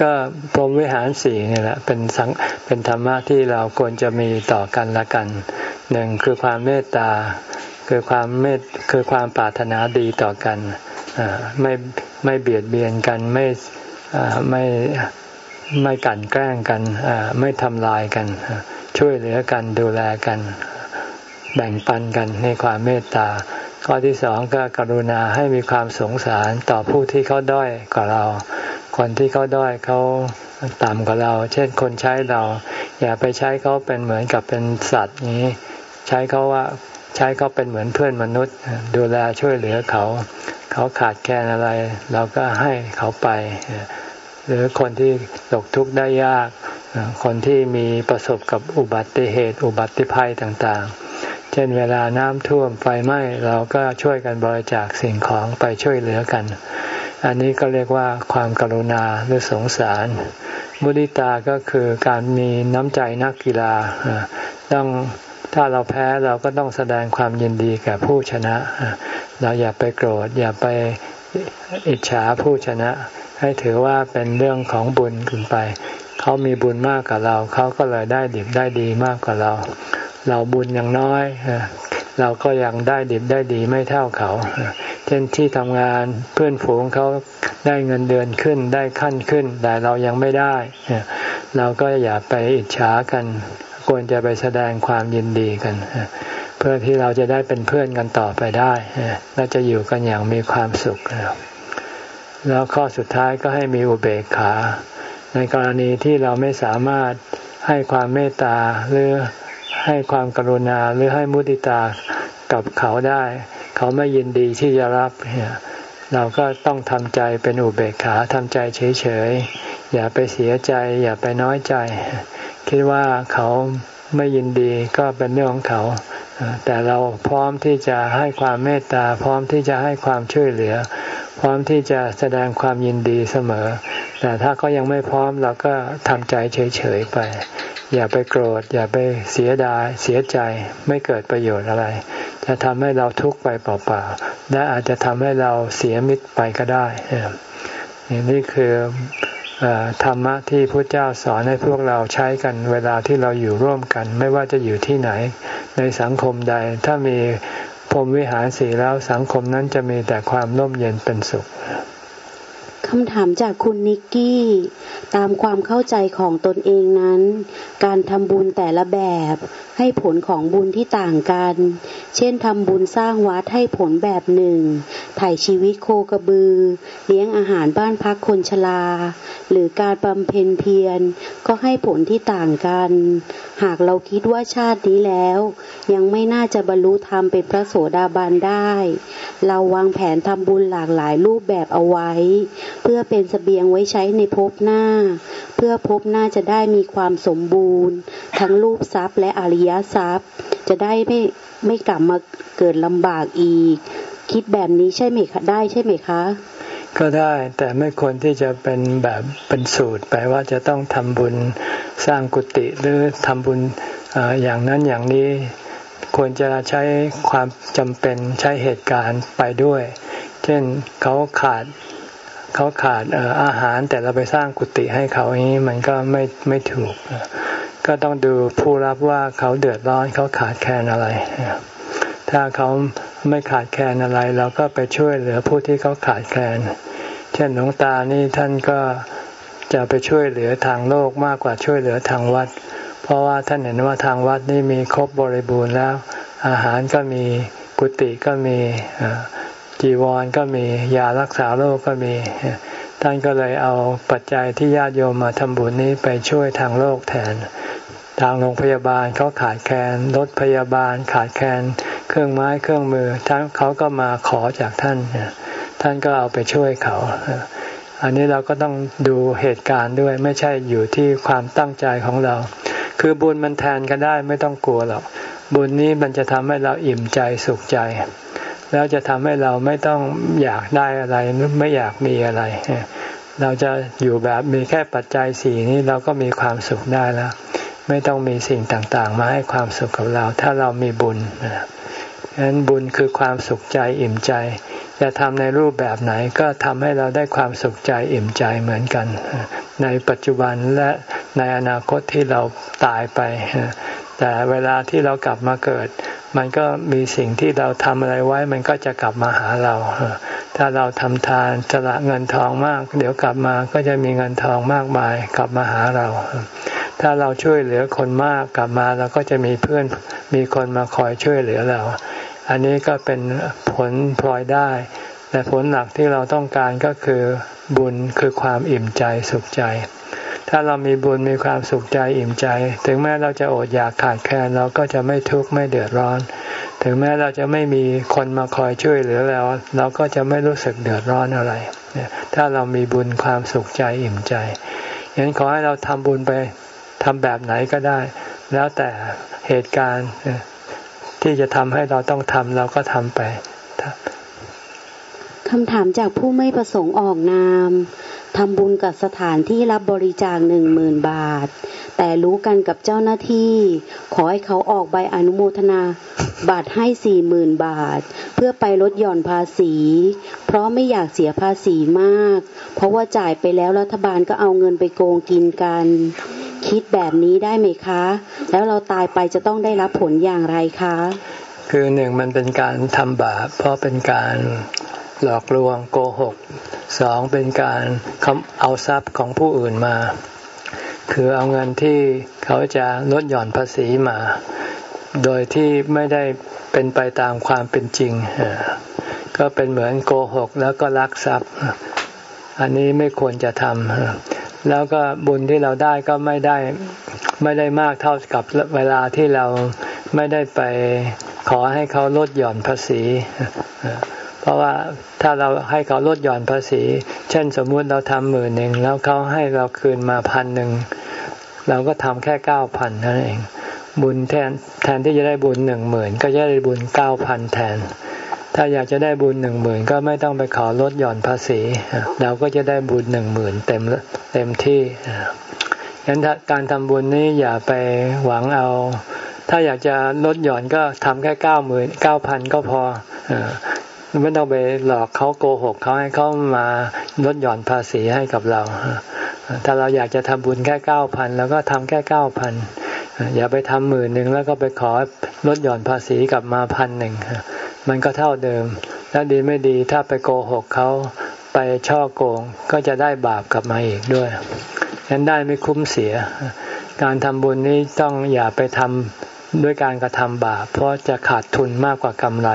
ก็พรมวิหารสี่นี่แหละเป็นสังเป็นธรรมะที่เราควรจะมีต่อกันละกันหนึ่งคือความเมตตา คือความเมตคือความปรารถนาดีต่อกันไม่ไม่เบียดเบียนกันไม่ไม่ไม่กันแกล้งกันไม่ทำลายกัน ช่วยเหลือกันดูแลกัน แบ่งปันกันในความเมตตา ข้อที่สองก็กรุณาให้มีความสงสารต่อผู้ที่เขาด้อยกว่าเรา คนที่เขาด้อยเขาต่ำกว่าเรา เช่นคนใช้เรา อย่าไปใช้เขาเป็นเหมือนกับเป็นสัตว์นี้ ใช้เขาว่า ใช้เขาเป็นเหมือนเพื่อนมนุษย์ ดูแลช่วยเหลือเขา เขาขาดแคลนอะไร เราก็ให้เขาไป หรือคนที่ตกทุกข์ได้ยาก คนที่มีประสบกับอุบัติเหตุ อุบัติภัยต่างๆ เช่นเวลาน้ำท่วมไฟไหม้เราก็ช่วยกันบริจาคสิ่งของไปช่วยเหลือกัน อันนี้ก็เรียกว่าความกรุณาหรือสงสาร มุติตาก็คือการมีน้ำใจนักกีฬาต้อง ถ้าเราแพ้เราก็ต้องแสดงความยินดีกับผู้ชนะ เราอย่าไปโกรธ อย่าไปอิจฉาผู้ชนะ ให้ถือว่าเป็นเรื่องของบุญขึ้นไป เขามีบุญมากกว่าเรา เขาก็เลยได้ดีได้ดีมากกว่าเรา เราบุญยังน้อย เราก็ยังได้ดิบได้ดีไม่เท่าเขา เช่นที่ทำงานเพื่อนฝูงเขาได้เงินเดือนขึ้นได้ขั้นขึ้น แต่เรายังไม่ได้ เราก็อย่าไปอิจฉากัน ควรจะไปแสดงความยินดีกัน เพื่อที่เราจะได้เป็นเพื่อนกันต่อไปได้เราจะอยู่กันอย่างมีความสุข แล้วข้อสุดท้ายก็ให้มีอุเบกขา ในกรณีที่เราไม่สามารถให้ความเมตตาหรือให้ความกรุณาหรือให้มุติตากับเขาได้ เขาไม่ยินดีที่จะรับ เราก็ต้องทำใจเป็นอุเบกขาทำใจเฉยๆ อย่าไปเสียใจ อย่าไปน้อยใจ คิดว่าเขาไม่ยินดีก็เป็นเรื่องของเขา แต่เราพร้อมที่จะให้ความเมตตา พร้อมที่จะให้ความช่วยเหลือ พร้อมที่จะแสดงความยินดีเสมอ แต่ถ้าเขายังไม่พร้อมเราก็ทำใจเฉยๆไป อย่าไปโกรธ อย่าไปเสียดาย เสียใจไม่เกิดประโยชน์อะไร จะทำให้เราทุกข์ไปเปล่าๆและอาจจะทำให้เราเสียมิตรไปก็ได้นี่คือ ธรรมะที่พระเจ้าสอนให้พวกเราใช้กันเวลาที่เราอยู่ร่วมกัน ไม่ว่าจะอยู่ที่ไหน ในสังคมใด ถ้ามีพรมวิหารสีแล้วสังคมนั้นจะมีแต่ความร่มเย็นเป็นสุข คำถามจากคุณนิกกี้ ตามความเข้าใจของตนเองนั้น การทำบุญแต่ละแบบให้ผลของบุญที่ต่างกัน เช่นทำบุญสร้างวัดให้ผลแบบหนึ่ง ถ่ายชีวิตโคกระบือ เลี้ยงอาหารบ้านพักคนชราหรือการบำเพ็ญเพียรก็ให้ผลที่ต่างกัน หากเราคิดว่าชาตินี้แล้ว ยังไม่น่าจะบรรลุธรรมเป็นพระโสดาบันได้ เราวางแผนทำบุญหลากหลายรูปแบบเอาไว้เพื่อเป็นสเสบียงไว้ใช้ในภพหน้า เพื่อภพหน้าจะได้มีความสมบูรณ์ ทั้งรูปทรัพย์และอริยทรัพย์ จะได้ไม่ไม่กลับมาเกิดลำบากอีก คิดแบบนี้ใช่ไหมคะได้ใช่ไหมคะ ก็ได้แต่ไม่ควรที่จะเป็นแบบเป็นสูตรไปว่าจะต้องทำบุญสร้างกุฏิหรือทำบุญออย่างนั้นอย่างนี้ควรจะใช้ความจำเป็นใช้เหตุการณ์ไปด้วย เช่นเขาขาด เขาขาดอาหารแต่เราไปสร้างกุฏิให้เขาอย่างนี้มันก็ไม่ไม่ถูก ก็ต้องดูผู้รับว่าเขาเดือดร้อนเขาขาดแคลนอะไร ถ้าเขาไม่ขาดแคลนอะไร เราก็ไปช่วยเหลือผู้ที่เขาขาดแคลน เช่นหลวงตานี่ท่านก็จะไปช่วยเหลือทางโลกมากกว่าช่วยเหลือทางวัด เพราะว่าท่านเห็นว่าทางวัดนี่มีครบบริบูรณ์แล้ว อาหารก็มีกุฏิก็มี จีวรก็มียารักษาโรคก็มี ท่านก็เลยเอาปัจจัยที่ญาติโยมมาทำบุญนี้ไปช่วยทางโลกแทน ทางโรงพยาบาลเขาขาดแคลนรถพยาบาลขาดแคลนเครื่องไม้เครื่องมือทั้งเขาก็มาขอจากท่าน ท่านก็เอาไปช่วยเขา อันนี้เราก็ต้องดูเหตุการณ์ด้วยไม่ใช่อยู่ที่ความตั้งใจของเรา คือบุญมันแทนกันได้ไม่ต้องกลัวหรอกบุญนี้มันจะทำให้เราอิ่มใจสุขใจ แล้วจะทำให้เราไม่ต้องอยากได้อะไรไม่อยากมีอะไร เราจะอยู่แบบมีแค่ปัจจัยสี่นี้เราก็มีความสุขได้แล้ว ไม่ต้องมีสิ่งต่างๆ มาให้ความสุขกับเรา ถ้าเรามีบุญฉะนั้นบุญคือความสุขใจอิ่มใจ จะทำในรูปแบบไหนก็ทำให้เราได้ความสุขใจอิ่มใจเหมือนกัน ในปัจจุบันและในอนาคตที่เราตายไป แต่เวลาที่เรากลับมาเกิด มันก็มีสิ่งที่เราทำอะไรไว้ มันก็จะกลับมาหาเรา ถ้าเราทำทานสละเงินทองมาก เดี๋ยวกลับมาก็จะมีเงินทองมากมาย กลับมาหาเรา ถ้าเราช่วยเหลือคนมากกลับมาเราก็จะมีเพื่อนมีคนมาคอยช่วยเหลือเรา อันนี้ก็เป็นผลพลอยได้ แต่ผลหลักที่เราต้องการก็คือบุญคือความอิ่มใจสุขใจ ถ้าเรามีบุญมีความสุขใจอิ่มใจ ถึงแม้เราจะอดอยากขาดแคลนเราก็จะไม่ทุกข์ไม่เดือดร้อน ถึงแม้เราจะไม่มีคนมาคอยช่วยเหลือแล้วเราก็จะไม่รู้สึกเดือดร้อนอะไร ถ้าเรามีบุญความสุขใจอิ่มใจฉะนั้นขอให้เราทำบุญไปทำแบบไหนก็ได้ แล้วแต่เหตุการณ์ที่จะทำให้เราต้องทำเราก็ทำไปคำถามจากผู้ไม่ประสงค์ออกนาม ทำบุญกับสถานที่รับบริจาคหนึ่งหมื่นบาท แต่รู้กันกับเจ้าหน้าที่ ขอให้เขาออกใบอนุโมทนาบาทให้สี่หมื่นบาท เพื่อไปลดหย่อนภาษี เพราะไม่อยากเสียภาษีมาก เพราะว่าจ่ายไปแล้วรัฐบาลก็เอาเงินไปโกงกินกัน คิดแบบนี้ได้ไหมคะ แล้วเราตายไปจะต้องได้รับผลอย่างไรคะ คือหนึ่งมันเป็นการทำบาปเพราะเป็นการ หลอกลวงโกหกสองเป็นการเอาทรัพย์ของผู้อื่นมา คือเอาเงินที่เขาจะลดหย่อนภาษีมา โดยที่ไม่ได้เป็นไปตามความเป็นจริง ก็เป็นเหมือนโกหกแล้วก็ลักทรัพย์ อันนี้ไม่ควรจะทำแล้วก็บุญที่เราได้ก็ไม่ได้ไม่ได้มากเท่ากับเวลาที่เราไม่ได้ไปขอให้เขาลดหย่อนภาษี เพราะว่าถ้าเราให้เขาลดหย่อนภาษี เช่นสมมุติเราทำหมื่นหนึ่งแล้วเขาให้เราคืนมาพันหนึ่งเราก็ทำแค่เก้าพันนั่นเอง บุญแทนแทนที่จะได้บุญหนึ่งหมื่นก็จะได้บุญเก้าพันแทน ถ้าอยากจะได้บุญหนึ่งหมื่นก็ไม่ต้องไปขอลดหย่อนภาษี เราก็จะได้บุญหนึ่งหมื่นเต็มเต็มที่ฉะนั้นการทำบุญนี้อย่าไปหวังเอา ถ้าอยากจะลดหย่อนก็ทำแค่เก้าหมื่นเก้าพันก็พอ ไม่ต้องไปหลอกเขาโกหกเขาให้เขามาลดหย่อนภาษีให้กับเรา ถ้าเราอยากจะทำบุญแค่เก้าพันแล้วก็ทำแค่เก้าพันอย่าไปทำหมื่นหนึ่งแล้วก็ไปขอลดหย่อนภาษีกลับมาพันหนึ่งมันก็เท่าเดิม แล้วดีไม่ดีถ้าไปโกหกเขาไปช่อโกงก็จะได้บาปกลับมาอีกด้วยฉะนั้นได้ไม่คุ้มเสีย การทำบุญนี้ต้องอย่าไปทำด้วยการกระทำบาป เพราะจะขาดทุนมากกว่ากำไร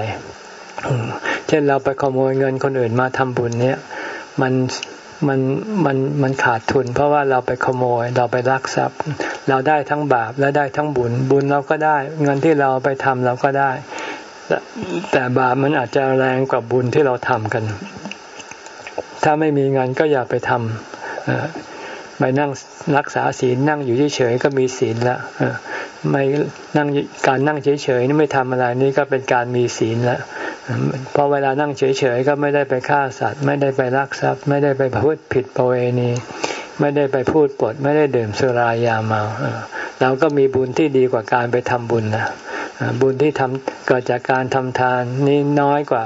เช่นเราไปขโมยเงินคนอื่นมาทำบุญเนี้ยมันมันมันมันขาดทุน เพราะว่าเราไปขโมยเราไปลักทรัพย์ เราได้ทั้งบาปและได้ทั้งบุญ บุญเราก็ได้ เงินที่เราไปทำเราก็ได้ แต่บาปมันอาจจะแรงกว่าบุญที่เราทำกัน ถ้าไม่มีเงินก็อย่าไปทำไปนั่งรักษาศีลนั่งอยู่เฉยๆก็มีศีลล้วไม่นั่งการนั่งเฉยๆนี่ไม่ทำอะไรนี่ก็เป็นการมีศีลแล้ว พราะเวลานั่งเฉยๆก็ไม่ได้ไปฆ่าสัตว์ ไม่ได้ไปรักทรัพย์ ไม่ได้ไปพูดผิดประเวณี ไม่ได้ไปพูดปด ไม่ได้ดื่มสุรายาเมาเราก็มีบุญที่ดีกว่าการไปทำบุญนะบุญที่ทำเกิดจากการทำทานนี้น้อยกว่า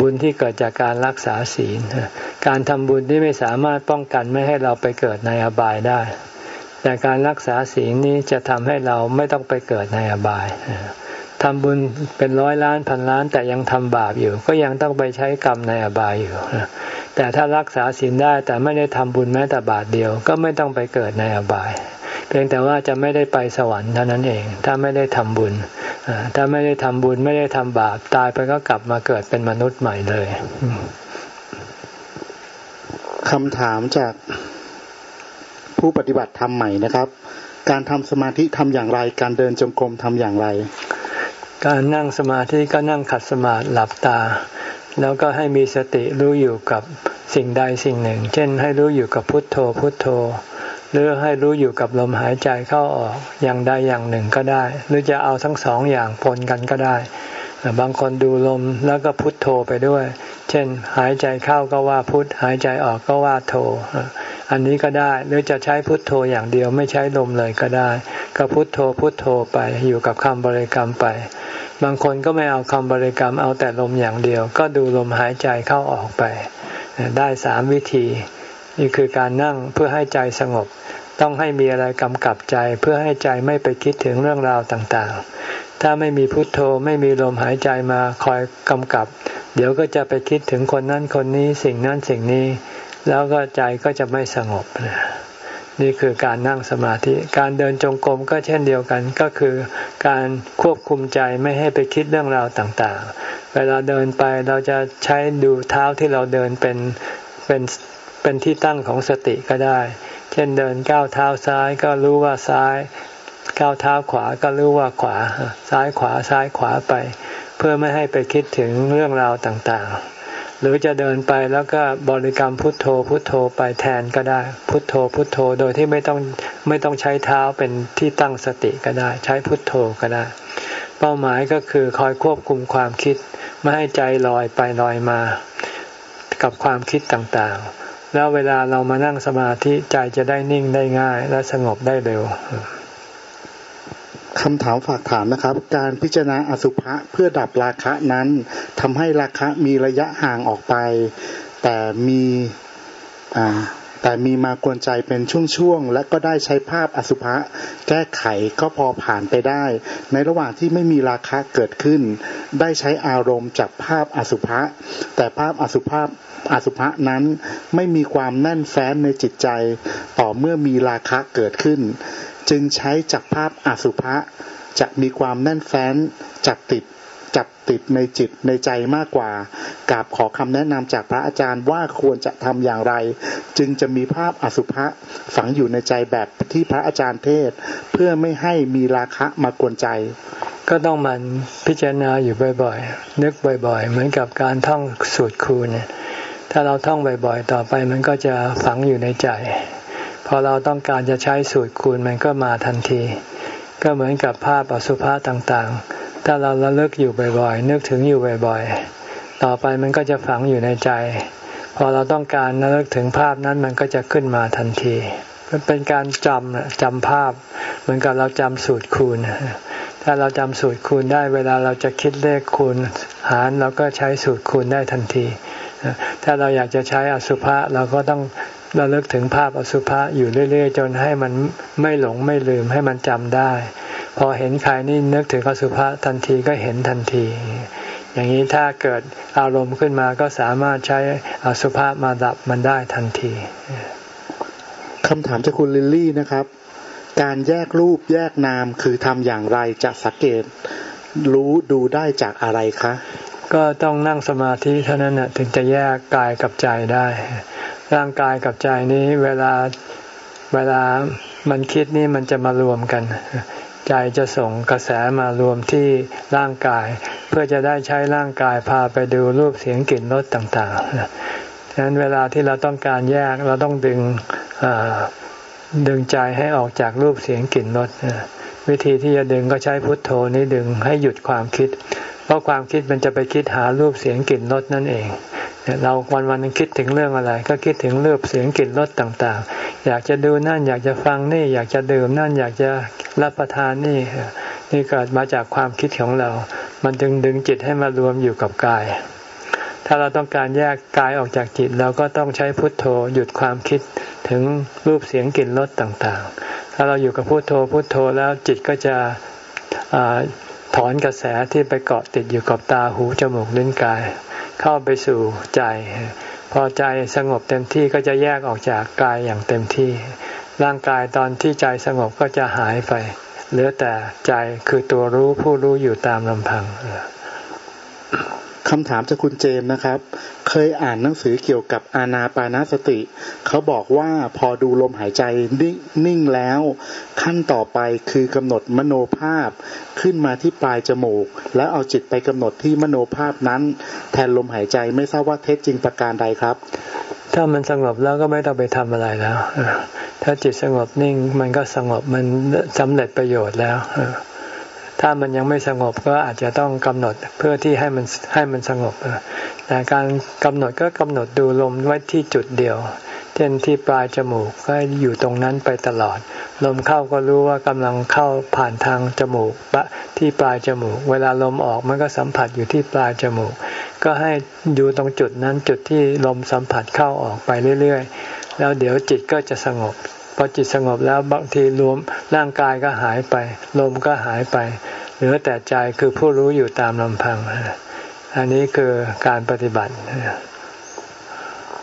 บุญที่เกิดจากการรักษาศีล การทำบุญที่ไม่สามารถป้องกันไม่ให้เราไปเกิดในอบายได้ แต่การรักษาศีลนี้จะทำให้เราไม่ต้องไปเกิดในอบาย ทำบุญเป็นร้อยล้านพันล้าน แต่ยังทำบาปอยู่ ก็ยังต้องไปใช้กรรมในอบายอยู่แต่ถ้ารักษาศีลได้แต่ไม่ได้ทำบุญแม้แต่บาทเดียว ก็ไม่ต้องไปเกิดในอบาย เพียงแต่ว่าจะไม่ได้ไปสวรรค์เท่านั้นเอง ถ้าไม่ได้ทำบุญถ้าไม่ได้ทำบุญไม่ได้ทำบาปตายไปก็กลับมาเกิดเป็นมนุษย์ใหม่เลยคำถามจากผู้ปฏิบัติธรรมใหม่นะครับ การทำสมาธิทำอย่างไร การเดินจงกรมทำอย่างไร การนั่งสมาธิก็นั่งขัดสมาธิหลับตา แล้วก็ให้มีสติรู้อยู่กับสิ่งใดสิ่งหนึ่ง เช่น ให้รู้อยู่กับพุทโธพุทโธ หรือให้รู้อยู่กับลมหายใจเข้าออกอย่างใดอย่างหนึ่งก็ได้ หรือจะเอาทั้งสองอย่างปนกันก็ได้ บางคนดูลมแล้วก็พุทโธไปด้วย เช่น หายใจเข้าก็ว่าพุทหายใจออกก็ว่าโธอันนี้ก็ได้หรือจะใช้พุทโธอย่างเดียวไม่ใช้ลมเลยก็ได้ ก็พุทโธพุทโธไปอยู่กับคำบริกรรมไป บางคนก็ไม่เอาคำบริกรรมเอาแต่ลมอย่างเดียว ก็ดูลมหายใจเข้าออกไปได้สามวิธี นี่คือการนั่งเพื่อให้ใจสงบ ต้องให้มีอะไรกำกับใจเพื่อให้ใจไม่ไปคิดถึงเรื่องราวต่างๆ ถ้าไม่มีพุทโธไม่มีลมหายใจมาคอยกำกับ เดี๋ยวก็จะไปคิดถึงคนนั้นคนนี้สิ่งนั้นสิ่งนี้ แล้วก็ใจก็จะไม่สงบนี่คือการนั่งสมาธิ การเดินจงกรมก็เช่นเดียวกัน ก็คือการควบคุมใจไม่ให้ไปคิดเรื่องราวต่างๆ เวลาเดินไปเราจะใช้ดูเท้าที่เราเดินเป็นเป็นเป็นที่ตั้งของสติก็ได้ เช่นเดินก้าวเท้าซ้ายก็รู้ว่าซ้าย ก้าวเท้าขวาก็รู้ว่าขวา ซ้ายขวาซ้ายขวาไป เพื่อไม่ให้ไปคิดถึงเรื่องราวต่างๆ หรือจะเดินไปแล้วก็บริกรรมพุทโธพุทโธไปแทนก็ได้ พุทโธพุทโธโดยที่ไม่ต้องไม่ต้องใช้เท้าเป็นที่ตั้งสติก็ได้ ใช้พุทโธก็ได้ เป้าหมายก็คือคอยควบคุมความคิดไม่ให้ใจลอยไปลอยมา กับความคิดต่างๆ แล้วเวลาเรามานั่งสมาธิใจจะได้นิ่งได้ง่าย และสงบได้เร็ว คำถามฝากถามนะครับ การพิจารณาอสุภะเพื่อดับราคะนั้นทำให้ราคะมีระยะห่างออกไป แต่มีแต่มีมากวนใจเป็นช่วงๆและก็ได้ใช้ภาพอสุภะแก้ไขก็พอผ่านไปได้ ในระหว่างที่ไม่มีราคะเกิดขึ้น ได้ใช้อารมณ์จากภาพอสุภะแต่ภาพอสุภาพอสุภะนั้นไม่มีความแน่นแฟ้นในจิตใจ ต่อเมื่อมีราคะเกิดขึ้น จึงใช้จักภาพอสุภะจะมีความแน่นแฟ้นจับติดจับติดในจิตในใจมากกว่ากราบขอคำแนะนำจากพระอาจารย์ว่าควรจะทำอย่างไร จึงจะมีภาพอสุภะฝังอยู่ในใจแบบที่พระอาจารย์เทศ เพื่อไม่ให้มีราคะมากวนใจ ก็ต้องมันพิจารณาอยู่บ่อยๆ นึกบ่อยๆ เหมือนกับการท่องสูตรคูณเนี่ยถ้าเราท่องบ่อยๆ ต่อไปมันก็จะฝังอยู่ในใจ อเราต้องการจะใช้สูตรคูณมันก็มาทันที ก็เหมือนกับภาพอสุภาษต่างๆ ถ้าเราระลึกอยู่บ่อยๆ นึกถึงอยู่บ่อยๆ ต่อไปมันก็จะฝังอยู่ในใจ พอเราต้องการระลึกถึงภาพนั้นมันก็จะขึ้นมาทันทีมันเป็นการจำจำภาพ เหมือนกับเราจำสูตรคูณ ถ้าเราจำสูตรคูณได้เวลาเราจะคิดเลขคูณ หารเราก็ใช้สูตรคูณได้ทันที ถ้าเราอยากจะใช้อสุภะเราก็ต้อง ราเลิกถึงภาพอสุภะอยู่เรื่อย ๆ จนให้มันไม่หลงไม่ลืมให้มันจำได้ พอเห็นใครนี่นึกถึงอสุภะทันทีก็เห็นทันที อย่างนี้ถ้าเกิดอารมณ์ขึ้นมาก็สามารถใช้อสุภะมาดับมันได้ทันทีคำถามจากคุณลิลลี่นะครับ การแยกรูปแยกนามคือทำอย่างไรจะสังเกต รู้ดูได้จากอะไรคะ ก็ต้องนั่งสมาธิเท่านั้นนะถึงจะแยกกายกับใจได้ ร่างกายกับใจนี้เวลาเวลามันคิดนี่มันจะมารวมกัน ใจจะส่งกระแสมารวมที่ร่างกาย เพื่อจะได้ใช้ร่างกายพาไปดูรูปเสียงกลิ่นรสต่างๆฉะนั้นเวลาที่เราต้องการแยกเราต้องดึงดึงใจให้ออกจากรูปเสียงกลิ่นรสวิธีที่จะดึงก็ใช้พุทโธนี้ดึงให้หยุดความคิด เพราะความคิดมันจะไปคิดหารูปเสียงกลิ่นรสนั่นเอง เราวันวันนึงคิดถึงเรื่องอะไร ก็คิดถึงเรื่องเสียงกลิ่นรสต่างๆ อยากจะดูนั่นอยากจะฟังนี่ อยากจะดื่มนั่นอยากจะรับประทานนี่ นี่เกิดมาจากความคิดของเรา มันจึงดึงจิตให้มารวมอยู่กับกาย ถ้าเราต้องการแยกกายออกจากจิตเราก็ต้องใช้พุทโธหยุดความคิดถึงรูปเสียงกลิ่นรสต่างๆ ถ้าเราอยู่กับพุทโธพุทโธแล้วจิตก็จะถอนกระแสที่ไปเกาะติดอยู่กับตาหูจมูกลิ้นกาย เข้าไปสู่ใจ พอใจสงบเต็มที่ก็จะแยกออกจากกายอย่างเต็มที่ ร่างกายตอนที่ใจสงบก็จะหายไป เหลือแต่ใจคือตัวรู้ผู้รู้อยู่ตามลำพัง คำถามจากคุณเจมนะครับ เคยอ่านหนังสือเกี่ยวกับอานาปานาสติ เขาบอกว่าพอดูลมหายใจนิ่งแล้ว ขั้นต่อไปคือกำหนดมโนภาพ ขึ้นมาที่ปลายจมูก แล้วเอาจิตไปกำหนดที่มโนภาพนั้น แทนลมหายใจไม่ทราบว่าเท็จจริงประการใดครับ ถ้ามันสงบแล้วก็ไม่ต้องไปทำอะไรแล้ว ถ้าจิตสงบนิ่งมันก็สงบมันสำเร็จประโยชน์แล้ว ถ้ามันยังไม่สงบก็อาจจะต้องกำหนดเพื่อที่ให้มันให้มันสงบแต่การกำหนดก็กำหนดดูลมไว้ที่จุดเดียว เช่นที่ปลายจมูกก็อยู่ตรงนั้นไปตลอด ลมเข้าก็รู้ว่ากำลังเข้าผ่านทางจมูกปะที่ปลายจมูก เวลาลมออกมันก็สัมผัสอยู่ที่ปลายจมูก ก็ให้ดูตรงจุดนั้นจุดที่ลมสัมผัสเข้าออกไปเรื่อยๆ แล้วเดี๋ยวจิตก็จะสงบ พอจิตสงบแล้วบางทีรวมร่างกายก็หายไป ลมก็หายไป เหลือแต่ใจคือผู้รู้อยู่ตามลำพัง อันนี้คือการปฏิบัติ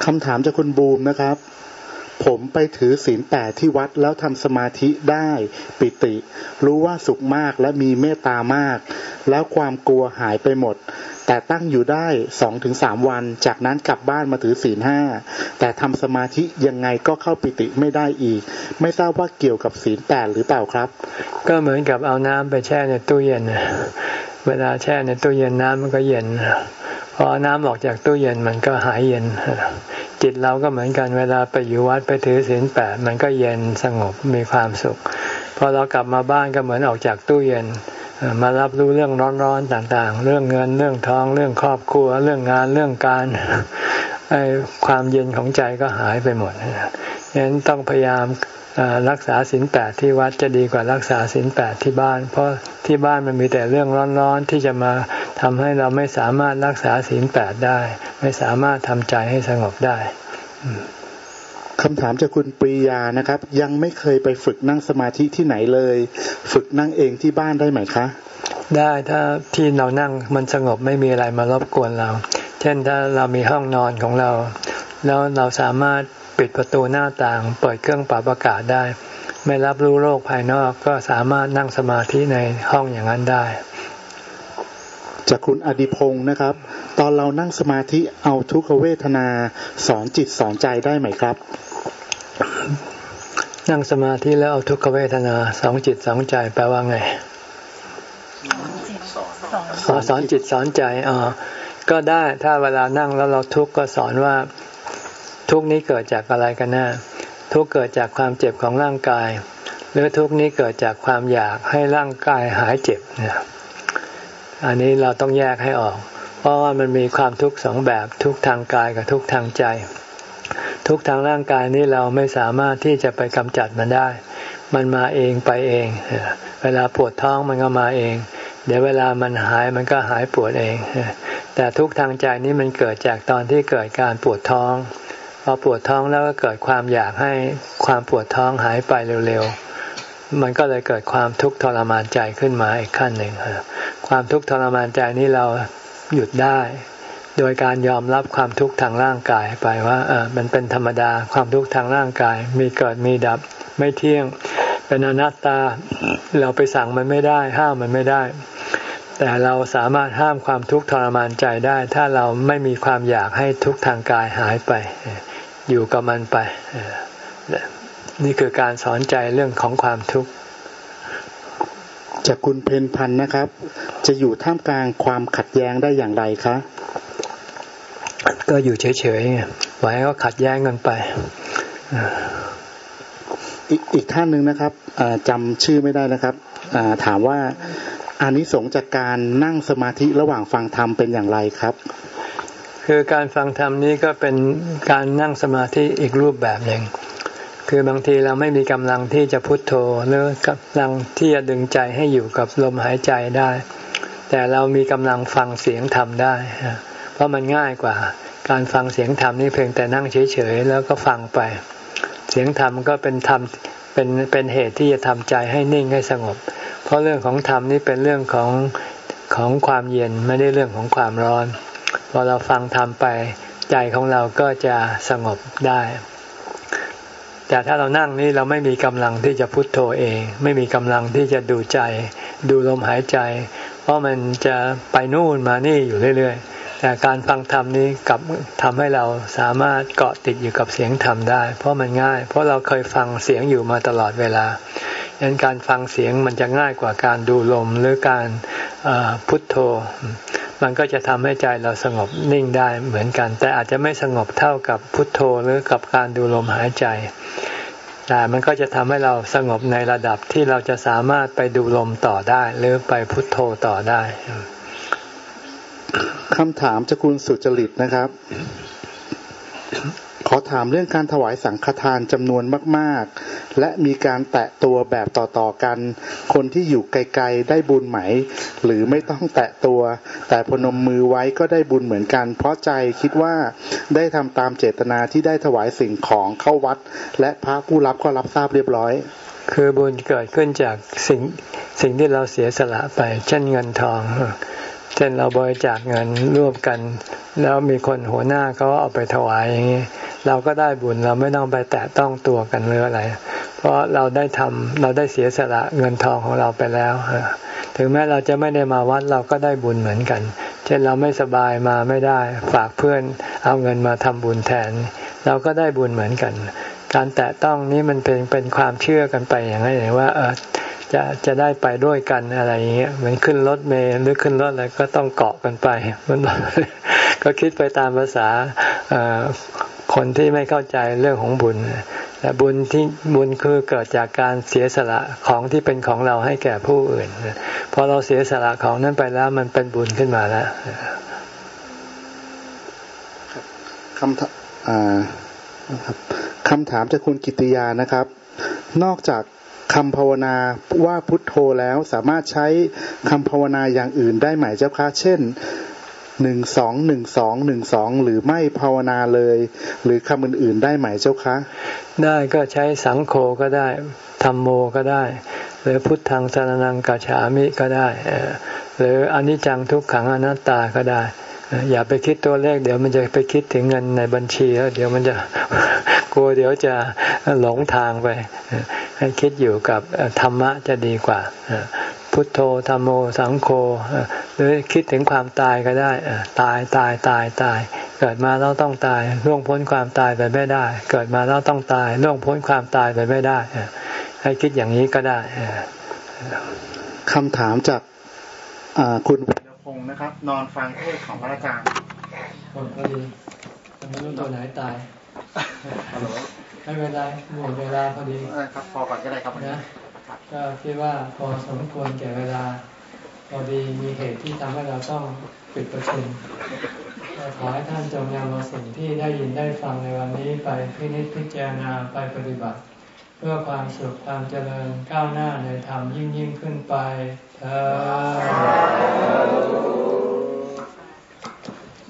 คำถามจากคุณบูมนะครับ ผมไปถือศีลแปดที่วัดแล้วทำสมาธิได้ปิติ รู้ว่าสุขมากและมีเมตตามาก แล้วความกลัวหายไปหมด แต่ตั้งอยู่ได้สองถึงสามวัน จากนั้นกลับบ้านมาถือศีลห้าแต่ทำสมาธิยังไงก็เข้าปิติไม่ได้อีก ไม่ทราบว่าเกี่ยวกับศีลแปดหรือเปล่าครับ ก็เหมือนกับเอาน้ำไปแช่ในตู้เย็นเวลาแช่ในตู้เย็นน้ำมันก็เย็นพอน้ำออกจากตู้เย็นมันก็หายเย็น จิตเราก็เหมือนกันเวลาไปอยู่วัดไปถือศีลแปดมันก็เย็นสงบมีความสุขพอเรากลับมาบ้านก็เหมือนออกจากตู้เย็น มารับรู้เรื่องร้อนๆต่างๆ เรื่องเงินเรื่องทอง เรื่องครอบครัว เรื่องงานเรื่องการไอ้ความเย็นของใจก็หายไปหมดฉะนั้นต้องพยายาม รักษาศีลแปดที่วัดจะดีกว่ารักษาศีลแปดที่บ้าน เพราะที่บ้านมันมีแต่เรื่องร้อนๆที่จะมาทำให้เราไม่สามารถรักษาศีลแปดได้ ไม่สามารถทำใจให้สงบได้คำถามจากคุณปรียานะครับ ยังไม่เคยไปฝึกนั่งสมาธิที่ไหนเลย ฝึกนั่งเองที่บ้านได้ไหมคะ ได้ถ้าที่เรานั่งมันสงบไม่มีอะไรมารบกวนเรา เช่นถ้าเรามีห้องนอนของเรา แล้วเราสามารถ ปิดประตูหน้าต่างเปิดเครื่องปรับอากาศได้ ไม่รับรู้โลกภายนอกก็สามารถนั่งสมาธิในห้องอย่างนั้นได้ จากคุณอดิพงศ์นะครับ ตอนเรานั่งสมาธิเอาทุกขเวทนาสอนจิตสอนใจได้ไหมครับ นั่งสมาธิแล้วเอาทุกขเวทนาสองจิตสองใจแปลว่าไงสอนจิตสอนใจอ๋อก็ได้ถ้าเวลานั่งแล้วเราทุกข์ก็สอนว่า ทุกนี้เกิดจากอะไรกันแน่ทุกเกิดจากความเจ็บของร่างกาย หรือทุกนี้เกิดจากความอยากให้ร่างกายหายเจ็บเนี่ยอันนี้เราต้องแยกให้ออก เพราะว่ามันมีความทุกข์สองแบบทุกทางกายกับทุกทางใจ ทุกทางร่างกายนี้เราไม่สามารถที่จะไปกำจัดมันได้ มันมาเองไปเอง เวลาปวดท้องมันก็มาเอง เดี๋ยวเวลามันหายมันก็หายปวดเอง แต่ทุกทางใจนี้มันเกิดจากตอนที่เกิดการปวดท้อง พอปวดท้องแล้วก็เกิดความอยากให้ความปวดท้องหายไปเร็วๆ มันก็เลยเกิดความทุกข์ทรมานใจขึ้นมาอีกขั้นหนึ่งความทุกข์ทรมานใจนี้เราหยุดได้ โดยการยอมรับความทุกข์ทางร่างกายไปว่าเออมันเป็นธรรมดาความทุกข์ทางร่างกาย มีเกิดมีดับไม่เที่ยง เป็นอนัตตาเราไปสั่งมันไม่ได้ห้ามมันไม่ได้ แต่เราสามารถห้ามความทุกข์ทรมานใจได้ ถ้าเราไม่มีความอยากให้ทุกข์ทางกายหายไป อยู่กับมันไป นี่คือการสอนใจเรื่องของความทุกข์จากคุณเพนพันนะครับ จะอยู่ท่ามกลางความขัดแย้งได้อย่างไรคะ ก็อยู่เฉยๆไงไว้ก็ขัดแย้งกันไปอีกอีกท่านหนึ่งนะครับจำชื่อไม่ได้นะครับถามว่าอานิสงส์จากการนั่งสมาธิระหว่างฟังธรรมเป็นอย่างไรครับ คือการฟังธรรมนี้ก็เป็นการนั่งสมาธิอีกรูปแบบหนึ่ง คือบางทีเราไม่มีกำลังที่จะพุโทโธหรือกำลังที่จะดึงใจให้อยู่กับลมหายใจได้ แต่เรามีกำลังฟังเสียงธรรมได้ เพราะมันง่ายกว่า การฟังเสียงธรรมนี่เพียงแต่นั่งเฉยๆแล้วก็ฟังไป เสียงธรรมก็เป็นธรรมเป็นเป็นเหตุที่จะทำใจให้นิ่งให้สงบ เพราะเรื่องของธรรมนี่เป็นเรื่องของของความเย็นไม่ได้เรื่องของความร้อน พอเราฟังธรรมไปใจของเราก็จะสงบได้ แต่ถ้าเรานั่งนี่เราไม่มีกำลังที่จะพุโทโธเอง ไม่มีกำลังที่จะดูใจ ดูลมหายใจ เพราะมันจะไปนู่นมานี่อยู่เรื่อย ๆ แต่การฟังธรรมนี้กลับทำให้เราสามารถเกาะติดอยู่กับเสียงธรรมได้ เพราะมันง่าย เพราะเราเคยฟังเสียงอยู่มาตลอดเวลา ดังนั้นการฟังเสียงมันจะง่ายกว่าการดูลมหรือการพุทโธ มันก็จะทำให้ใจเราสงบนิ่งได้เหมือนกัน แต่อาจจะไม่สงบเท่ากับพุทโธหรือกับการดูลมหายใจแต่มันก็จะทำให้เราสงบในระดับที่เราจะสามารถไปดูลมต่อได้ หรือไปพุทโธต่อได้คำถามจากคุณสุจริตนะครับ ขอถามเรื่องการถวายสังฆทานจำนวนมาก ๆ และมีการแตะตัวแบบต่อๆกัน คนที่อยู่ไกล ๆ ได้บุญไหม หรือไม่ต้องแตะตัว แต่พนมมือไว้ก็ได้บุญเหมือนกัน เพราะใจคิดว่าได้ทำตามเจตนาที่ได้ถวายสิ่งของเข้าวัด และพระผู้รับก็รับทราบเรียบร้อย คือบุญเกิดขึ้นจากสิ่งสิ่งที่เราเสียสละไป เช่นเงินทองเช่นเราบริจาคเงินร่วมกัน แล้วมีคนหัวหน้าเขาเอาไปถวายอย่างนี้ เราก็ได้บุญเราไม่ต้องไปแตะต้องตัวกันหรืออะไร เพราะเราได้ทำเราได้เสียสละเงินทองของเราไปแล้วถึงแม้เราจะไม่ได้มาวัดเราก็ได้บุญเหมือนกัน เช่นเราไม่สบายมาไม่ได้ ฝากเพื่อนเอาเงินมาทำบุญแทน เราก็ได้บุญเหมือนกัน การแตะต้องนี้มันเป็นเป็นความเชื่อกันไปอย่างไรว่าเออจะจะได้ไปด้วยกันอะไรอย่างเงี้ยเหมือนขึ้นรถเมล์หรือขึ้นรถอะไรก็ต้องเกาะกันไปมันก็คิดไปตามภาษา คนที่ไม่เข้าใจเรื่องของบุญแต่บุญที่บุญคือเกิดจากการเสียสละของที่เป็นของเราให้แก่ผู้อื่นพอเราเสียสละของนั้นไปแล้วมันเป็นบุญขึ้นมาแล้วคำถามคำถามจากคุณกิติยานะครับ นอกจากคำภาวนาว่าพุทโธแล้วสามารถใช้คำภาวนาอย่างอื่นได้ไหมเจ้าคะเช่น หนึ่งสองหนึ่งสองหนึ่งสองหรือไม่ภาวนาเลย หรือคำอื่นๆได้ไหมเจ้าคะ ได้ก็ใช้สังโฆก็ได้ธรรมโมก็ได้ หรือพุทธังสารนังกัจฉามิก็ได้ หรืออนิจจังทุกขังอนัตตาก็ได้อย่าไปคิดตัวเลขเดี๋ยวมันจะไปคิดถึงเงินในบัญชีแล้วเดี๋ยวมันจะกลัวเดี๋ยวจะหลงทางไปให้คิดอยู่กับธรรมะจะดีกว่า พุทโธธรรมโมสังโฆหรือคิดถึงความตายก็ได้ตายตายตายตาย เกิดมาเราต้องตายล่วงพ้นความตายไปไม่ได้ เกิดมาเราต้องตายล่วงพ้นความตายไปไม่ได้ ให้คิดอย่างนี้ก็ได้คำถามจากคุณวรรณพงศ์นะครับ นอนฟังเทศของพระอาจารย์คนพอดีไม่รู้ตัวไหนตายไม่เป็นไรหมดเวลาพอดีครับพอก่อนก็ได้ครับนะ ก็คิดว่าพอสมควรแก่เวลาพอดีมีเหตุที่ทำให้เราต้องปิดประชุมขอให้ท่านจงนำเอาสิ่งที่ได้ยินได้ฟังในวันนี้ไปพินิจพิจารณาไปปฏิบัติ เพื่อความสุขความเจริญก้าวหน้าในธรรมยิ่งยิ่งขึ้นไปเธอ